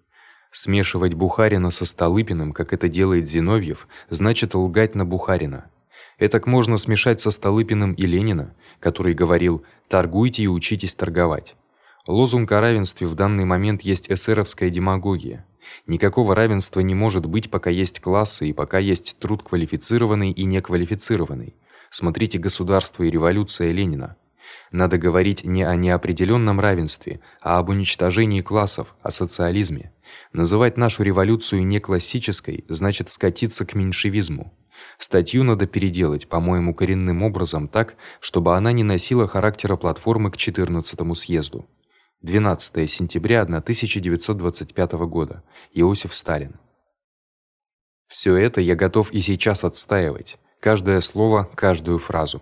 Смешивать Бухарина со Столыпиным, как это делает Зиновьев, значит лгать на Бухарина. Этак можно смешать со Столыпиным и Ленина, который говорил: "Торгуйте и учитесь торговать". Лозунг о равенстве в данный момент есть эсеровская демагогия. Никакого равенства не может быть, пока есть классы и пока есть труд квалифицированный и неквалифицированный. Смотрите Государство и революция Ленина. Надо говорить не о неопределённом равенстве, а об уничтожении классов, о социализме. Называть нашу революцию не классической значит скатиться к меньшевизму. Статью надо переделать, по-моему, коренным образом так, чтобы она не носила характера платформы к 14-му съезду. 12 сентября 1925 года. Иосиф Сталин. Всё это я готов и сейчас отстаивать каждое слово, каждую фразу.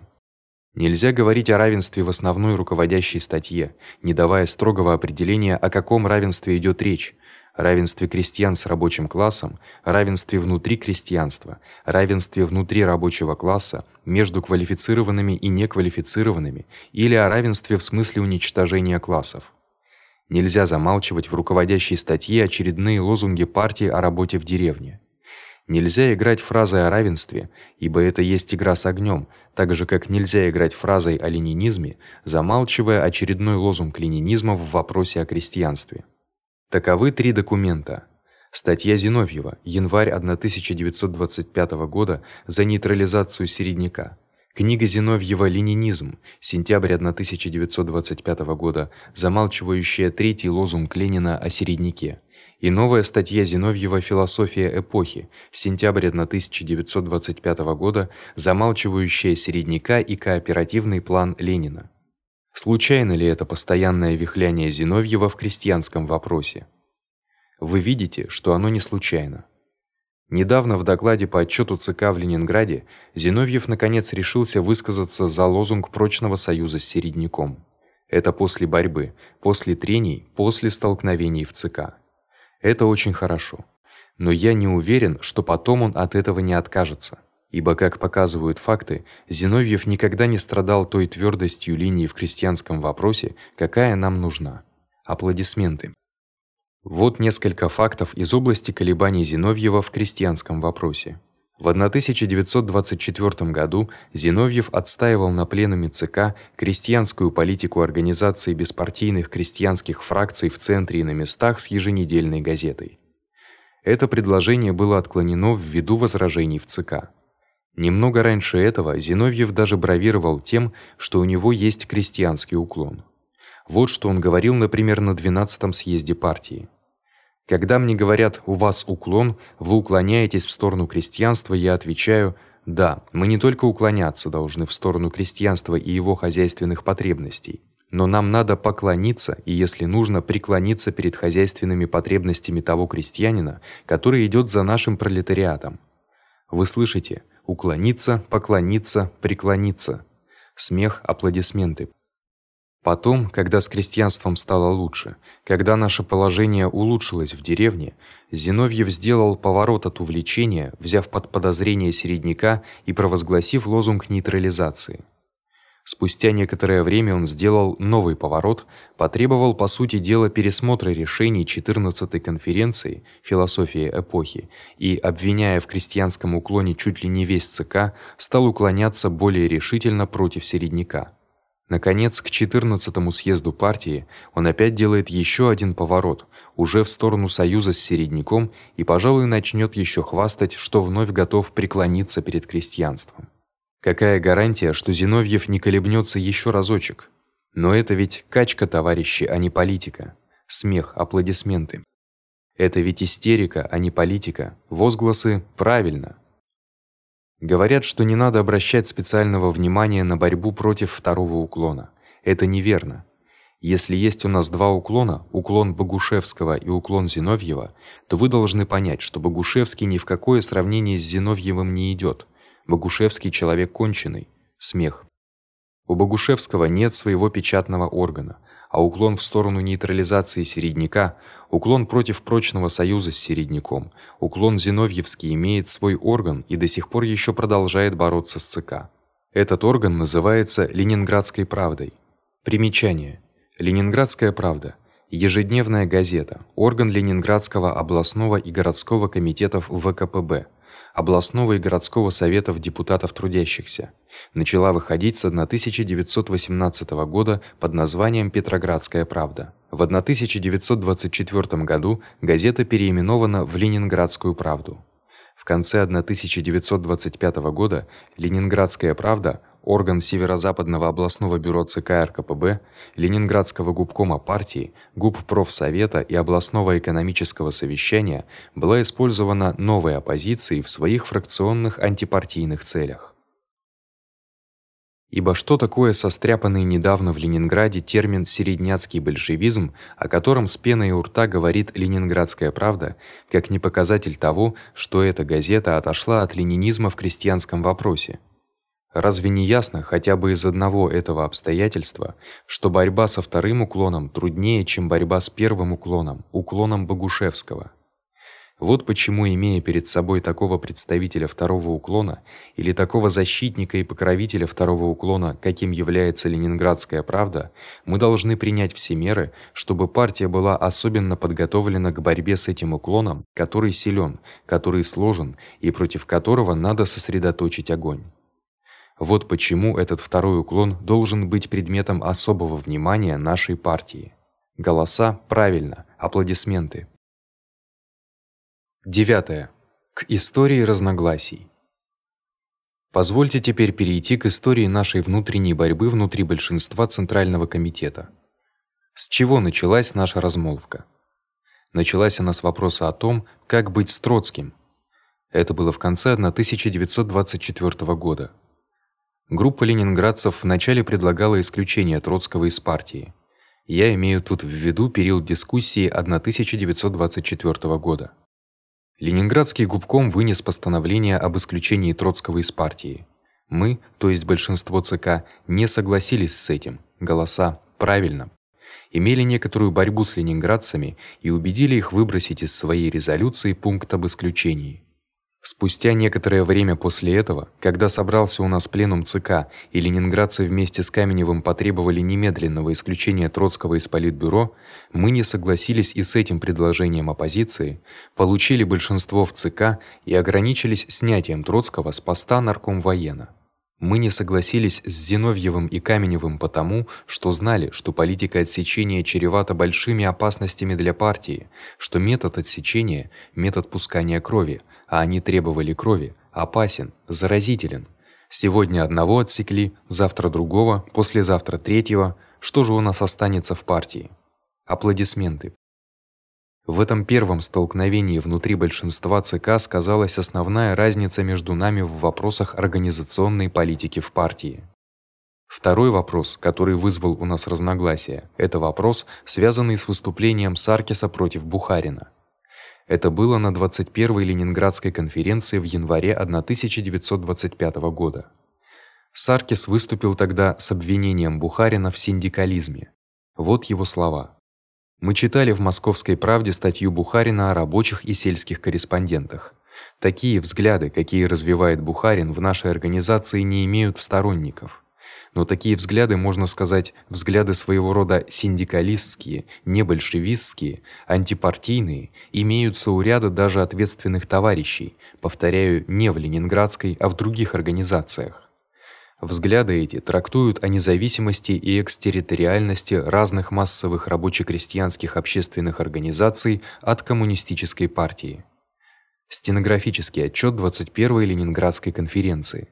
Нельзя говорить о равенстве в основной руководящей статье, не давая строгого определения, о каком равенстве идёт речь: равенстве крестьян с рабочим классом, равенстве внутри крестьянства, равенстве внутри рабочего класса, между квалифицированными и неквалифицированными, или о равенстве в смысле уничтожения классов. Нельзя замалчивать в руководящей статье очередные лозунги партии о работе в деревне. Нельзя играть фразой о равенстве, ибо это есть игра с огнём, так же как нельзя играть фразой о ленинизме, замалчивая очередной лозунг ленинизма в вопросе о крестьянстве. Таковы три документа. Статья Зиновьева, январь 1925 года за нейтрализацию середняка. Книга Зиновьева Ленинизм, сентябрь 1925 года, замалчивающая третий лозунг Ленина о середняке и новая статья Зиновьева Философия эпохи, сентябрь 1925 года, замалчивающая середняка и кооперативный план Ленина. Случайно ли это постоянное вихляние Зиновьева в крестьянском вопросе? Вы видите, что оно не случайно. Недавно в докладе по отчёту ЦК в Ленинграде Зиновьев наконец решился высказаться за лозунг прочного союза с середняком. Это после борьбы, после трений, после столкновений в ЦК. Это очень хорошо. Но я не уверен, что потом он от этого не откажется. Ибо, как показывают факты, Зиновьев никогда не страдал той твёрдостью линии в крестьянском вопросе, какая нам нужна. Аплодисменты. Вот несколько фактов из области колебаний Зиновьева в крестьянском вопросе. В 1924 году Зиновьев отстаивал на пленуме ЦК крестьянскую политику организации беспартийных крестьянских фракций в центре и на местах с еженедельной газетой. Это предложение было отклонено ввиду возражений в ЦК. Немного раньше этого Зиновьев даже бравировал тем, что у него есть крестьянский уклон. Вот что он говорил, например, на 12-м съезде партии. Когда мне говорят: "У вас уклон, вы уклоняетесь в сторону крестьянства", я отвечаю: "Да, мы не только уклоняться должны в сторону крестьянства и его хозяйственных потребностей, Но нам надо поклониться и, если нужно, преклониться перед хозяйственными потребностями того крестьянина, который идёт за нашим пролетариатом. Вы слышите? Уклониться, поклониться, преклониться. Смех, аплодисменты. Потом, когда с крестьянством стало лучше, когда наше положение улучшилось в деревне, Зиновьев сделал поворот от увлечения, взяв под подозрение середняка и провозгласив лозунг нейтрализации. Спустя некоторое время он сделал новый поворот, потребовал по сути дела пересмотра решений 14-й конференции Философия эпохи и, обвиняя в крестьянском уклоне чуть ли не весь ЦК, стал уклоняться более решительно против середняка. Наконец, к 14-му съезду партии он опять делает ещё один поворот, уже в сторону союза с середняком и, пожалуй, начнёт ещё хвастать, что вновь готов преклониться перед крестьянством. Какая гарантия, что Зиновьев не колебнётся ещё разочек? Но это ведь качка, товарищи, а не политика. Смех, аплодисменты. Это ведь истерика, а не политика. Возгласы правильно. Говорят, что не надо обращать специального внимания на борьбу против второго уклона. Это неверно. Если есть у нас два уклона, уклон Богушевского и уклон Зиновьева, то вы должны понять, что Богушевский ни в какое сравнение с Зиновьевым не идёт. Богушевский человек конченый. Смех. У Богушевского нет своего печатного органа а уклон в сторону нейтрализации середняка, уклон против прочного союза с середняком, уклон Зиновьевский имеет свой орган и до сих пор ещё продолжает бороться с ЦК. Этот орган называется Ленинградской правдой. Примечание: Ленинградская правда ежедневная газета, орган Ленинградского областного и городского комитетов ВКПБ областного и городского советов депутатов трудящихся. Начала выходить с 1918 года под названием Петроградская правда. В 1924 году газета переименована в Ленинградскую правду. В конце 1925 года Ленинградская правда орган Северо-Западного областного бюро ЦК РКПБ, Ленинградского губкома партии, губпрофсовета и областного экономического совещания была использована новой оппозицией в своих фракционных антипартийных целях. Ибо что такое состряпанный недавно в Ленинграде термин середняцкий большевизм, о котором с пеной у рта говорит Ленинградская правда, как не показатель того, что эта газета отошла от ленинизма в крестьянском вопросе? Разве не ясно хотя бы из одного этого обстоятельства, что борьба со вторым уклоном труднее, чем борьба с первым уклоном, уклоном Богушевского? Вот почему, имея перед собой такого представителя второго уклона или такого защитника и покровителя второго уклона, каким является Ленинградская правда, мы должны принять все меры, чтобы партия была особенно подготовлена к борьбе с этим уклоном, который силен, который сложен и против которого надо сосредоточить огонь. Вот почему этот второй уклон должен быть предметом особого внимания нашей партии. Голоса правильно, аплодисменты. Девятое. К истории разногласий. Позвольте теперь перейти к истории нашей внутренней борьбы внутри большинства Центрального комитета. С чего началась наша размолвка? Началась она с вопроса о том, как быть с Троцким. Это было в конце 1924 года. Группа ленинградцев вначале предлагала исключение Троцкого из партии. Я имею тут в виду период дискуссии 1924 года. Ленинградский губком вынес постановление об исключении Троцкого из партии. Мы, то есть большинство ЦК, не согласились с этим. Голоса правильно. Имели некоторую борьбу с ленинградцами и убедили их выбросить из своей резолюции пункт об исключении. Спустя некоторое время после этого, когда собрался у нас пленум ЦК, и ленинградцы вместе с Каменевым потребовали немедленного исключения Троцкого из политбюро, мы не согласились и с этим предложением оппозиции, получили большинство в ЦК и ограничились снятием Троцкого с поста наркомвоена. Мы не согласились с Зиновьевым и Каменевым потому, что знали, что политика отсечения чревата большими опасностями для партии, что метод отсечения метод пускания крови, а они требовали крови, опасен, заразителен. Сегодня одного отсекли, завтра другого, послезавтра третьего. Что же у нас останется в партии? Аплодисменты. В этом первом столкновении внутри большинства ЦК сказалась основная разница между нами в вопросах организационной политики в партии. Второй вопрос, который вызвал у нас разногласия это вопрос, связанный с выступлением Саркиса против Бухарина. Это было на 21-й Ленинградской конференции в январе 1925 года. Саркис выступил тогда с обвинением Бухарина в синдикализме. Вот его слова: Мы читали в Московской правде статью Бухарина о рабочих и сельских корреспондентах. Такие взгляды, какие развивает Бухарин в нашей организации, не имеют сторонников но такие взгляды, можно сказать, взгляды своего рода синдикалистские, не большевистские, антипартийные, имеются у ряда даже ответственных товарищей, повторяю, не в Ленинградской, а в других организациях. Взгляды эти трактуют о независимости и экстерриториальности разных массовых рабоче-крестьянских общественных организаций от коммунистической партии. Стенографический отчёт 21-й Ленинградской конференции.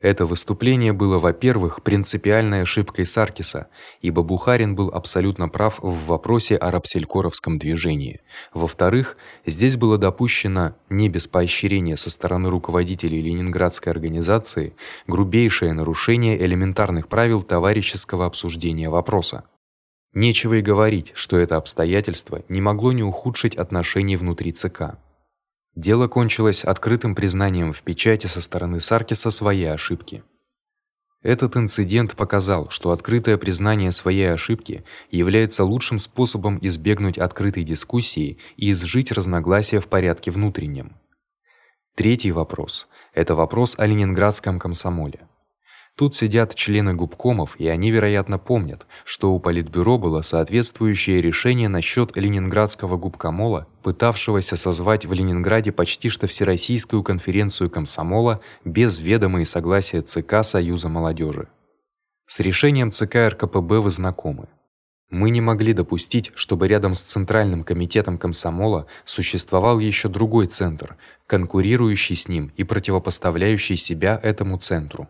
Это выступление было, во-первых, принципиальной ошибкой Саркиса, ибо Бухарин был абсолютно прав в вопросе о рабселькоровском движении. Во-вторых, здесь было допущено не без поощрения со стороны руководителей Ленинградской организации грубейшее нарушение элементарных правил товарищеского обсуждения вопроса. Нечего и говорить, что это обстоятельство не могло не ухудшить отношения внутри ЦК. Дело кончилось открытым признанием в печати со стороны Саркиса своей ошибки. Этот инцидент показал, что открытое признание своей ошибки является лучшим способом избегнуть открытой дискуссии и изжить разногласия в порядке внутреннем. Третий вопрос это вопрос о ленинградском комсомоле. Тут сидят члены губкомов, и они, вероятно, помнят, что у политбюро было соответствующее решение насчёт Ленинградского губкомола, пытавшегося созвать в Ленинграде почти что всероссийскую конференцию комсомола без ведома и согласия ЦК Союза молодежи. С решением ЦК РКПБ вы знакомы. Мы не могли допустить, чтобы рядом с центральным комитетом комсомола существовал ещё другой центр, конкурирующий с ним и противопоставляющий себя этому центру.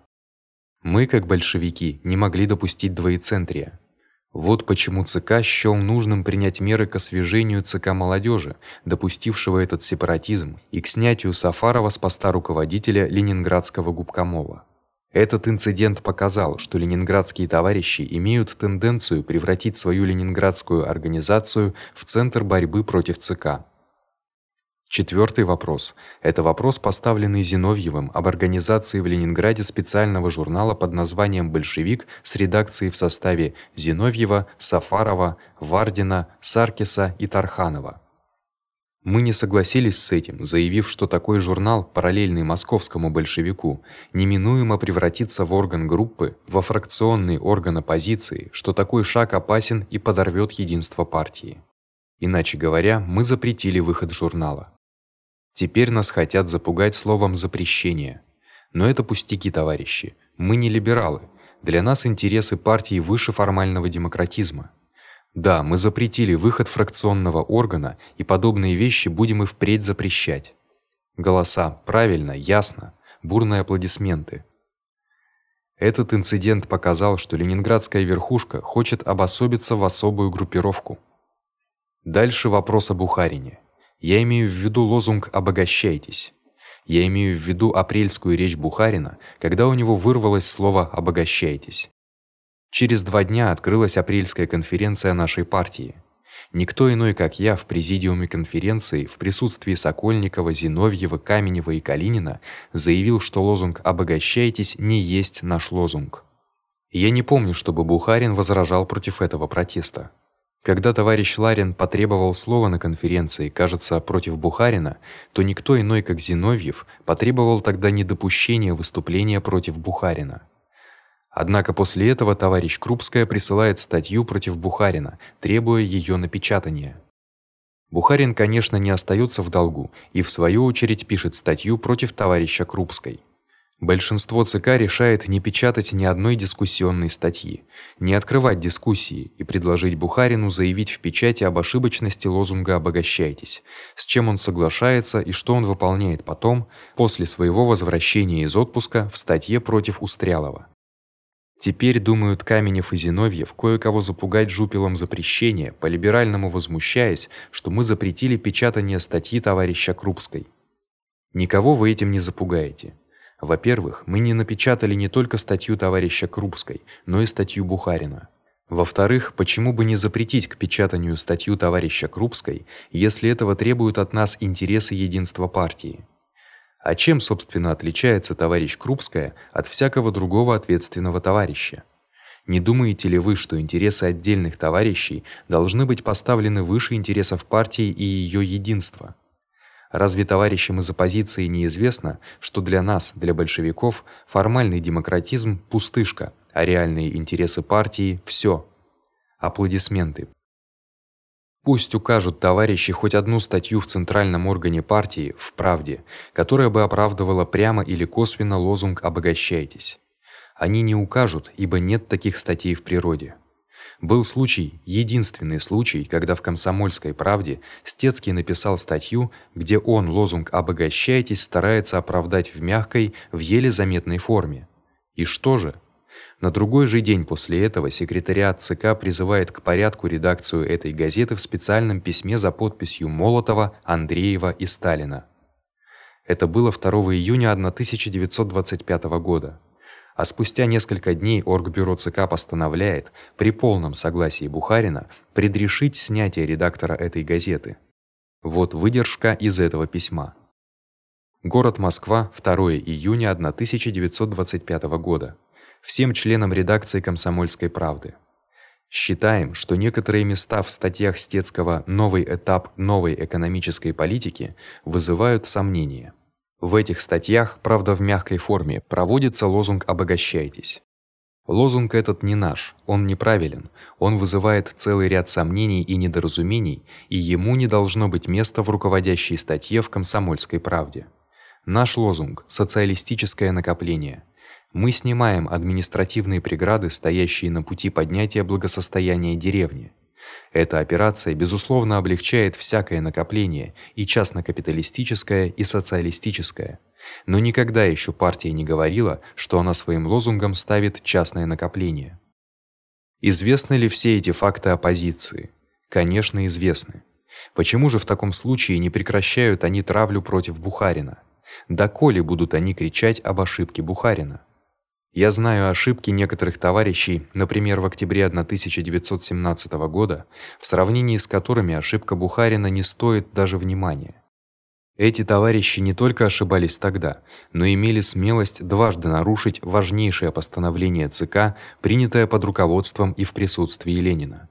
Мы, как большевики, не могли допустить двоецентрия. Вот почему ЦК счёл нужным принять меры к освежению ЦК молодежи, допустившего этот сепаратизм, и к снятию Сафарова с поста руководителя Ленинградского губкомола. Этот инцидент показал, что ленинградские товарищи имеют тенденцию превратить свою ленинградскую организацию в центр борьбы против ЦК. Четвёртый вопрос это вопрос, поставленный Зиновьевым об организации в Ленинграде специального журнала под названием Большевик с редакцией в составе Зиновьева, Сафарова, Вардина, Саркиса и Тарханова. Мы не согласились с этим, заявив, что такой журнал, параллельный московскому большевику, неминуемо превратится в орган группы, во фракционный орган оппозиции, что такой шаг опасен и подорвёт единство партии. Иначе говоря, мы запретили выход журнала. Теперь нас хотят запугать словом запрещение. Но это пустяки, товарищи. Мы не либералы. Для нас интересы партии выше формального демократизма. Да, мы запретили выход фракционного органа, и подобные вещи будем и впредь запрещать. Голоса, правильно, ясно, бурные аплодисменты. Этот инцидент показал, что ленинградская верхушка хочет обособиться в особую группировку. Дальше вопрос о Бухарине. Я имею в виду лозунг обогащайтесь. Я имею в виду апрельскую речь Бухарина, когда у него вырвалось слово обогащайтесь. Через два дня открылась апрельская конференция нашей партии. Никто иной, как я, в президиуме конференции в присутствии Сокольникова, Зиновьева, Каменева и Калинина заявил, что лозунг обогащайтесь не есть наш лозунг. Я не помню, чтобы Бухарин возражал против этого протеста. Когда товарищ Ларин потребовал слова на конференции, кажется, против Бухарина, то никто иной, как Зиновьев, потребовал тогда недопущения выступления против Бухарина. Однако после этого товарищ Крупская присылает статью против Бухарина, требуя её напечатания. Бухарин, конечно, не остаётся в долгу и в свою очередь пишет статью против товарища Крупской. Большинство ЦК решает не печатать ни одной дискуссионной статьи, не открывать дискуссии и предложить Бухарину заявить в печати об ошибочности лозунга обогащайтесь, с чем он соглашается и что он выполняет потом, после своего возвращения из отпуска в статье против Устрялова. Теперь думают Каменев и Зиновьев кое-кого запугать жупелом запрещения, по-либеральному возмущаясь, что мы запретили печатание статьи товарища Крупской. Никого вы этим не запугаете. Во-первых, мы не напечатали не только статью товарища Крупской, но и статью Бухарина. Во-вторых, почему бы не запретить к печатанию статью товарища Крупской, если этого требуют от нас интересы единства партии? А чем, собственно, отличается товарищ Крупская от всякого другого ответственного товарища? Не думаете ли вы, что интересы отдельных товарищей должны быть поставлены выше интересов партии и её единства? Разве товарищам из оппозиции неизвестно, что для нас, для большевиков, формальный демократизм пустышка, а реальные интересы партии всё? Аплодисменты. Пусть укажут товарищи хоть одну статью в центральном органе партии в Правде, которая бы оправдывала прямо или косвенно лозунг обогащайтесь. Они не укажут, ибо нет таких статей в природе. Был случай, единственный случай, когда в Комсомольской правде Стецкий написал статью, где он лозунг обогащайтесь старается оправдать в мягкой, в еле заметной форме. И что же? На другой же день после этого секретариат ЦК призывает к порядку редакцию этой газеты в специальном письме за подписью Молотова, Андреева и Сталина. Это было 2 июня 1925 года. А спустя несколько дней Оргбюро ЦК постановляет при полном согласии Бухарина предрешить снятие редактора этой газеты. Вот выдержка из этого письма. Город Москва, 2 июня 1925 года всем членам редакции Комсомольской правды. Считаем, что некоторые места в статьях Стецкого Новый этап новой экономической политики вызывают сомнения. В этих статьях, правда в мягкой форме, проводится лозунг обогащайтесь. Лозунг этот не наш, он неправилен. Он вызывает целый ряд сомнений и недоразумений, и ему не должно быть места в руководящей статье в Комсомольской правде. Наш лозунг социалистическое накопление. Мы снимаем административные преграды, стоящие на пути поднятия благосостояния деревни. Эта операция безусловно облегчает всякое накопление, и частно-капиталистическое, и социалистическое. Но никогда ещё партия не говорила, что она своим лозунгом ставит частное накопление. Известны ли все эти факты оппозиции? Конечно, известны. Почему же в таком случае не прекращают они травлю против Бухарина? Доколе будут они кричать об ошибке Бухарина? Я знаю ошибки некоторых товарищей, например, в октябре 1917 года, в сравнении с которыми ошибка Бухарина не стоит даже внимания. Эти товарищи не только ошибались тогда, но имели смелость дважды нарушить важнейшее постановление ЦК, принятое под руководством и в присутствии Ленина.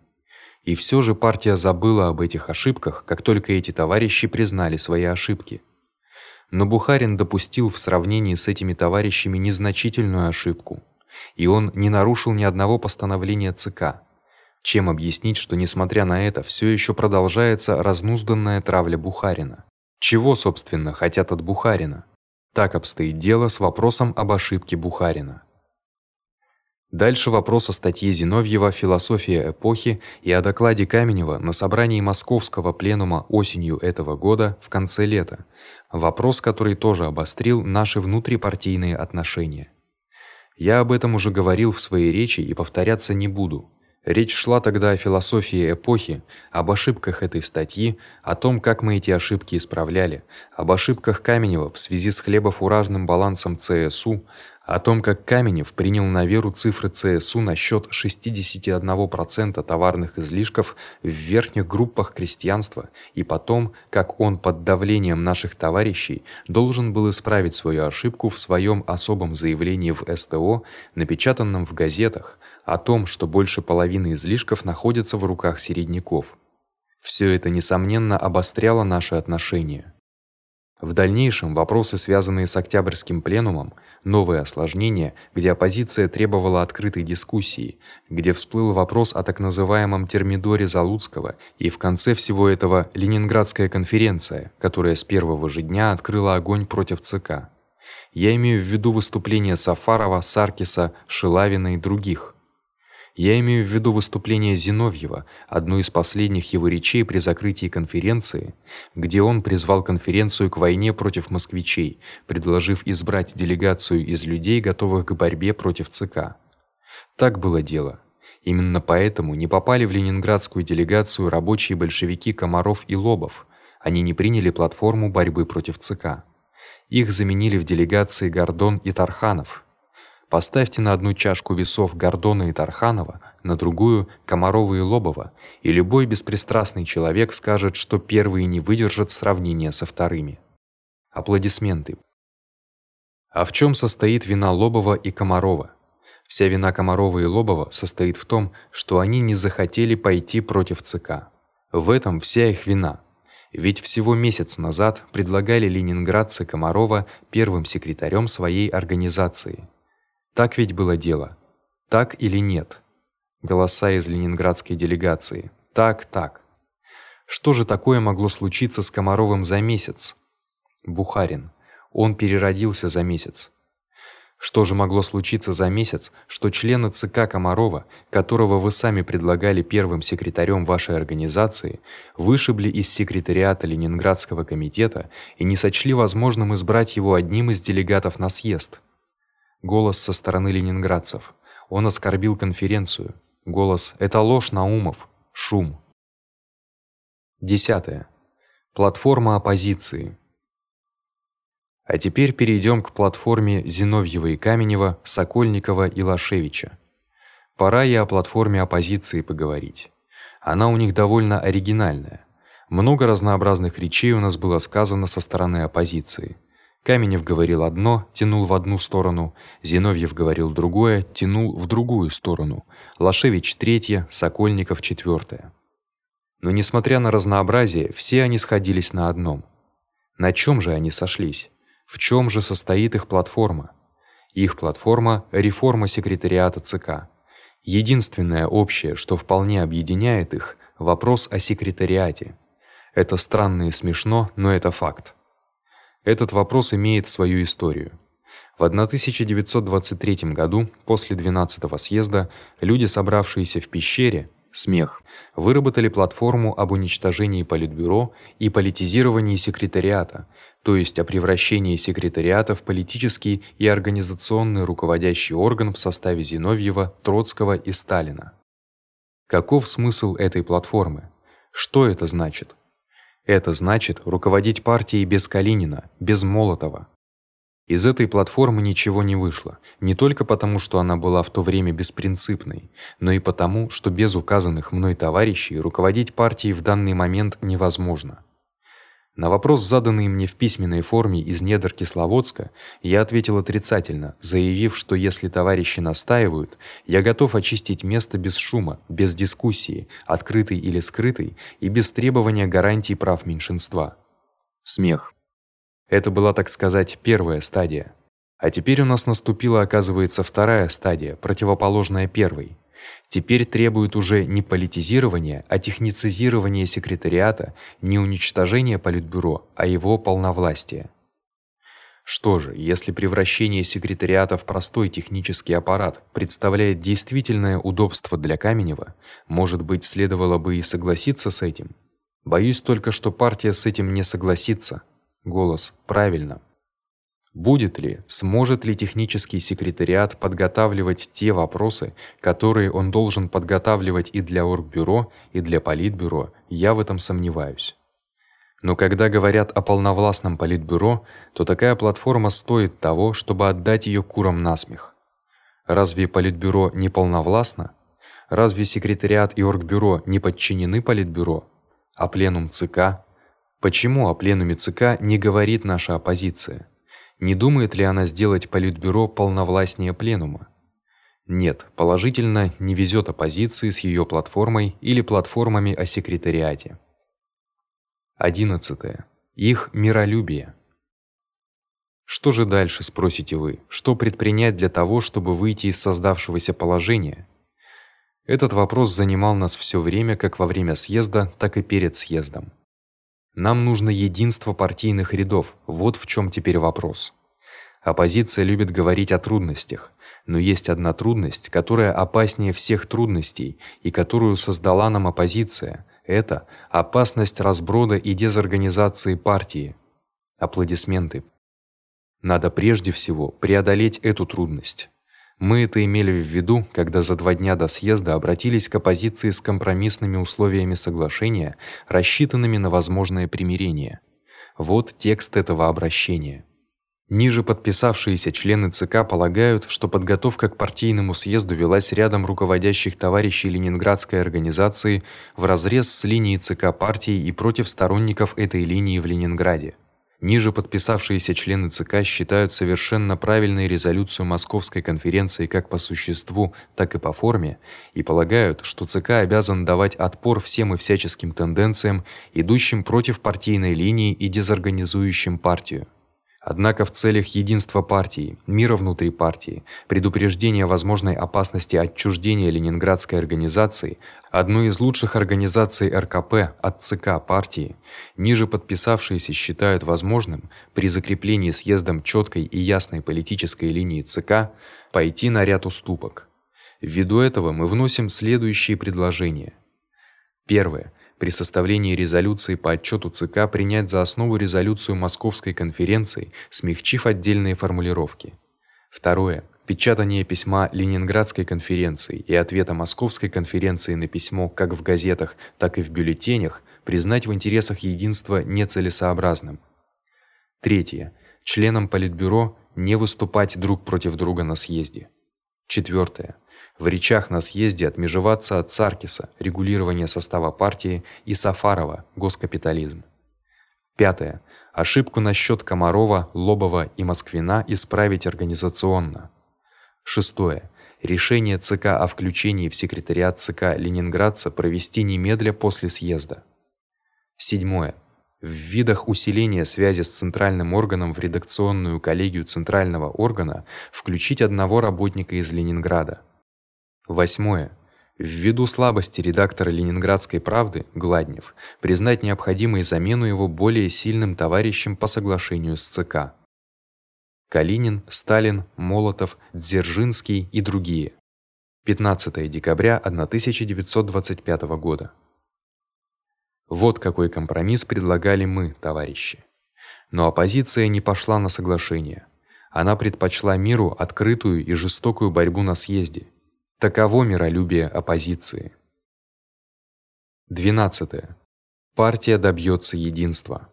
И всё же партия забыла об этих ошибках, как только эти товарищи признали свои ошибки. Но Бухарин допустил в сравнении с этими товарищами незначительную ошибку, и он не нарушил ни одного постановления ЦК. Чем объяснить, что несмотря на это всё ещё продолжается разнузданная травля Бухарина? Чего, собственно, хотят от Бухарина? Так обстоит дело с вопросом об ошибке Бухарина. Дальше вопрос о статье Зиновьева Философия эпохи и о докладе Каменева на собрании Московского пленума осенью этого года в конце лета. Вопрос, который тоже обострил наши внутрипартийные отношения. Я об этом уже говорил в своей речи и повторяться не буду. Речь шла тогда о философии эпохи, об ошибках этой статьи, о том, как мы эти ошибки исправляли, об ошибках Каменева в связи с хлебофуражным балансом ЦСУ, о том, как Каменев принял на веру цифры ЦСУ насчёт 61% товарных излишков в верхних группах крестьянства, и потом, как он под давлением наших товарищей должен был исправить свою ошибку в своём особом заявлении в СТО, напечатанном в газетах, о том, что больше половины излишков находится в руках середняков. Всё это несомненно обостряло наши отношения. В дальнейшем вопросы, связанные с Октябрьским пленумом, новые осложнения, где оппозиция требовала открытой дискуссии, где всплыл вопрос о так называемом термидоре Залуцкого, и в конце всего этого Ленинградская конференция, которая с первого же дня открыла огонь против ЦК. Я имею в виду выступления Сафарова, Саркиса, Шилавина и других. Я имею в виду выступление Зиновьева, одно из последних его речей при закрытии конференции, где он призвал конференцию к войне против москвичей, предложив избрать делегацию из людей, готовых к борьбе против ЦК. Так было дело. Именно поэтому не попали в ленинградскую делегацию рабочие большевики Комаров и Лобов. Они не приняли платформу борьбы против ЦК. Их заменили в делегации Гордон и Тарханов. Поставьте на одну чашку весов Гордона и Тарханова, на другую Комарова и Лобова, и любой беспристрастный человек скажет, что первые не выдержат сравнения со вторыми. Аплодисменты. А в чём состоит вина Лобова и Комарова? Вся вина Комарова и Лобова состоит в том, что они не захотели пойти против ЦК. В этом вся их вина. Ведь всего месяц назад предлагали ленинградцы Комарова первым секретарем своей организации. Так ведь было дело. Так или нет? Голоса из ленинградской делегации. Так, так. Что же такое могло случиться с Комаровым за месяц? Бухарин. Он переродился за месяц. Что же могло случиться за месяц, что члены ЦК Комарова, которого вы сами предлагали первым секретарем вашей организации, вышибли из секретариата Ленинградского комитета и не сочли возможным избрать его одним из делегатов на съезд? Голос со стороны ленинградцев. Он оскорбил конференцию. Голос это ложь Наумов. Шум. Десятое. Платформа оппозиции. А теперь перейдем к платформе Зиновьева и Каменева, Сокольникова и Лашевича. Пора и о платформе оппозиции поговорить. Она у них довольно оригинальная. Много разнообразных речей у нас было сказано со стороны оппозиции. Каменев говорил одно, тянул в одну сторону, Зиновьев говорил другое, тянул в другую сторону, Лашевич третье, Сокольников четвертое. Но несмотря на разнообразие, все они сходились на одном. На чем же они сошлись? В чем же состоит их платформа? Их платформа реформа секретариата ЦК. Единственное общее, что вполне объединяет их вопрос о секретариате. Это странно и смешно, но это факт. Этот вопрос имеет свою историю. В 1923 году, после 12-го съезда, люди, собравшиеся в пещере, смех, выработали платформу об уничтожении политбюро и политизировании секретариата, то есть о превращении секретариата в политический и организационный руководящий орган в составе Зиновьева, Троцкого и Сталина. Каков смысл этой платформы? Что это значит? Это значит руководить партией без Калинина, без Молотова. Из этой платформы ничего не вышло, не только потому, что она была в то время беспринципной, но и потому, что без указанных мной товарищей руководить партией в данный момент невозможно. На вопрос, заданный мне в письменной форме из недр Кисловодска, я ответил отрицательно, заявив, что если товарищи настаивают, я готов очистить место без шума, без дискуссии, открытой или скрытой, и без требования гарантий прав меньшинства. Смех. Это была, так сказать, первая стадия. А теперь у нас наступила, оказывается, вторая стадия, противоположная первой. Теперь требует уже не политизирования, а техницизирования секретариата, не уничтожения политбюро, а его полновластия. Что же, если превращение секретариата в простой технический аппарат представляет действительное удобство для Каменева, может быть, следовало бы и согласиться с этим. Боюсь только, что партия с этим не согласится. Голос. Правильно. Будет ли, сможет ли технический секретариат подготавливать те вопросы, которые он должен подготавливать и для оргбюро, и для политбюро, я в этом сомневаюсь. Но когда говорят о полновластном политбюро, то такая платформа стоит того, чтобы отдать её курам насмех. Разве политбюро не полновластно? Разве секретариат и оргбюро не подчинены политбюро? А пленум ЦК Почему о пленуме ЦК не говорит наша оппозиция? Не думает ли она сделать политбюро полновластнее пленума? Нет, положительно не везёт оппозиции с её платформой или платформами о секретариате. 11. Их миролюбие. Что же дальше, спросите вы? Что предпринять для того, чтобы выйти из создавшегося положения? Этот вопрос занимал нас всё время, как во время съезда, так и перед съездом. Нам нужно единство партийных рядов. Вот в чём теперь вопрос. Оппозиция любит говорить о трудностях, но есть одна трудность, которая опаснее всех трудностей и которую создала нам оппозиция. Это опасность разброда и дезорганизации партии. Аплодисменты. Надо прежде всего преодолеть эту трудность. Мы это имели в виду, когда за два дня до съезда обратились к оппозиции с компромиссными условиями соглашения, рассчитанными на возможное примирение. Вот текст этого обращения. Ниже подписавшиеся члены ЦК полагают, что подготовка к партийному съезду велась рядом руководящих товарищей Ленинградской организации вразрез с линией ЦК партии и против сторонников этой линии в Ленинграде. Ниже подписавшиеся члены ЦК считают совершенно правильной резолюцию Московской конференции как по существу, так и по форме и полагают, что ЦК обязан давать отпор всем и всяческим тенденциям, идущим против партийной линии и дезорганизующим партию. Однако в целях единства партии, мира внутри партии, предупреждения возможной опасности отчуждения Ленинградской организации, одной из лучших организаций РКП от ЦК партии, ниже подписавшиеся считают возможным при закреплении съездом чёткой и ясной политической линии ЦК пойти на ряд уступок. Ввиду этого мы вносим следующие предложения. Первое при составлении резолюции по отчёту ЦК принять за основу резолюцию Московской конференции, смягчив отдельные формулировки. Второе печатание письма Ленинградской конференции и ответа Московской конференции на письмо как в газетах, так и в бюллетенях признать в интересах единства нецелесообразным. Третье членам политбюро не выступать друг против друга на съезде. Четвёртое в речах на съезде отмежеваться от Царкиса, регулирования состава партии и Сафарова, госкапитализм. Пятое. Ошибку насчёт Комарова, Лобова и Москвина исправить организационно. Шестое. Решение ЦК о включении в секретариат ЦК Ленинградца провести немедля после съезда. Седьмое. В видах усиления связи с центральным органом в редакционную коллегию центрального органа включить одного работника из Ленинграда. Восьмое. Ввиду слабости редактора Ленинградской правды Гладнев признать необходимой замену его более сильным товарищем по соглашению с ЦК. Калинин, Сталин, Молотов, Дзержинский и другие. 15 декабря 1925 года. Вот какой компромисс предлагали мы, товарищи. Но оппозиция не пошла на соглашение. Она предпочла миру открытую и жестокую борьбу на съезде Таково миролюбие оппозиции. 12. Партия добьётся единства.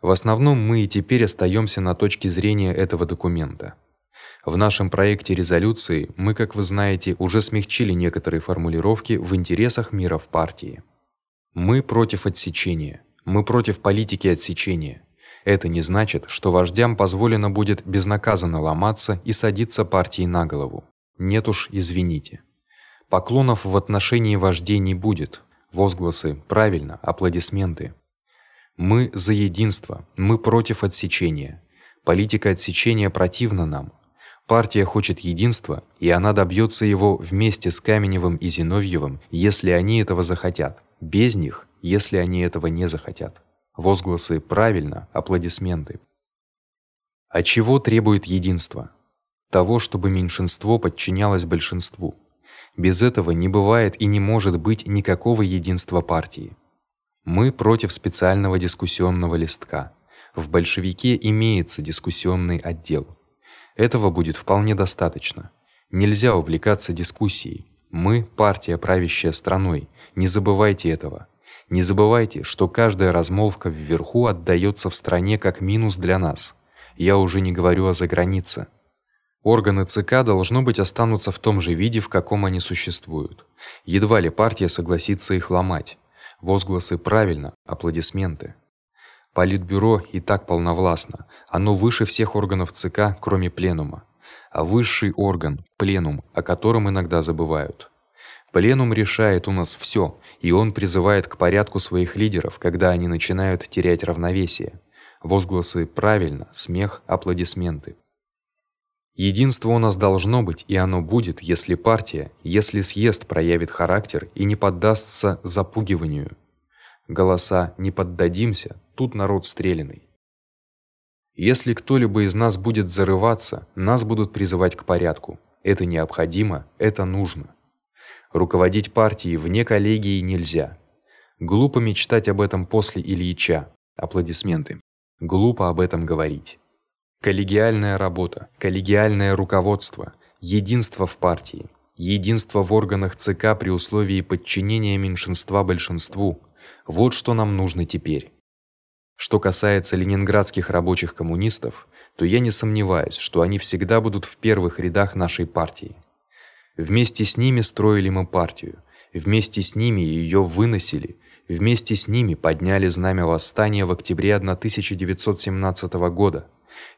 В основном мы и теперь остаёмся на точке зрения этого документа. В нашем проекте резолюции мы, как вы знаете, уже смягчили некоторые формулировки в интересах мира в партии. Мы против отсечения. Мы против политики отсечения. Это не значит, что вождям позволено будет безнаказанно ломаться и садиться партии на голову. Нет уж, извините. Поклонов в отношении вождей не будет. Возгласы правильно, аплодисменты. Мы за единство, мы против отсечения. Политика отсечения противна нам. Партия хочет единства, и она добьётся его вместе с Каменевым и Зиновьевым, если они этого захотят. Без них, если они этого не захотят. Возгласы правильно, аплодисменты. А чего требует единство? Того, чтобы меньшинство подчинялось большинству. Без этого не бывает и не может быть никакого единства партии. Мы против специального дискуссионного листка. В большевике имеется дискуссионный отдел. Этого будет вполне достаточно. Нельзя увлекаться дискуссией. Мы партия, правящая страной. Не забывайте этого. Не забывайте, что каждая размолвка вверху отдаётся в стране как минус для нас. Я уже не говорю о загранице. Органы ЦК должно быть останутся в том же виде, в каком они существуют. Едва ли партия согласится их ломать. Возгласы правильно, аплодисменты. Политбюро и так полновластно. Оно выше всех органов ЦК, кроме пленума. А высший орган пленум, о котором иногда забывают. Пленум решает у нас всё, и он призывает к порядку своих лидеров, когда они начинают терять равновесие. Возгласы правильно, смех, аплодисменты. Единство у нас должно быть, и оно будет, если партия, если съезд проявит характер и не поддастся запугиванию. Голоса не поддадимся, тут народ стреляный. Если кто-либо из нас будет зарываться, нас будут призывать к порядку. Это необходимо, это нужно. Руководить партией вне коллегии нельзя. Глупо мечтать об этом после Ильича. Аплодисменты. Глупо об этом говорить. Коллегиальная работа, коллегиальное руководство, единство в партии, единство в органах ЦК при условии подчинения меньшинства большинству вот что нам нужно теперь. Что касается ленинградских рабочих коммунистов, то я не сомневаюсь, что они всегда будут в первых рядах нашей партии. Вместе с ними строили мы партию, вместе с ними её выносили, вместе с ними подняли знамя восстания в октябре 1917 года.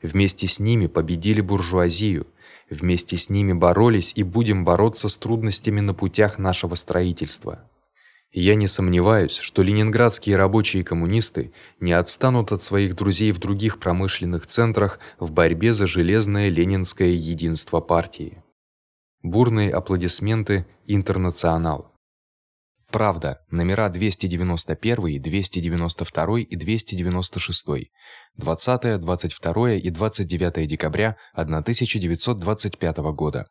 Вместе с ними победили буржуазию, вместе с ними боролись и будем бороться с трудностями на путях нашего строительства. Я не сомневаюсь, что ленинградские рабочие коммунисты не отстанут от своих друзей в других промышленных центрах в борьбе за железное ленинское единство партии. Бурные аплодисменты Интернационал. Правда, номера 291, 292 и 296. 20, 22 и 29 декабря 1925 года.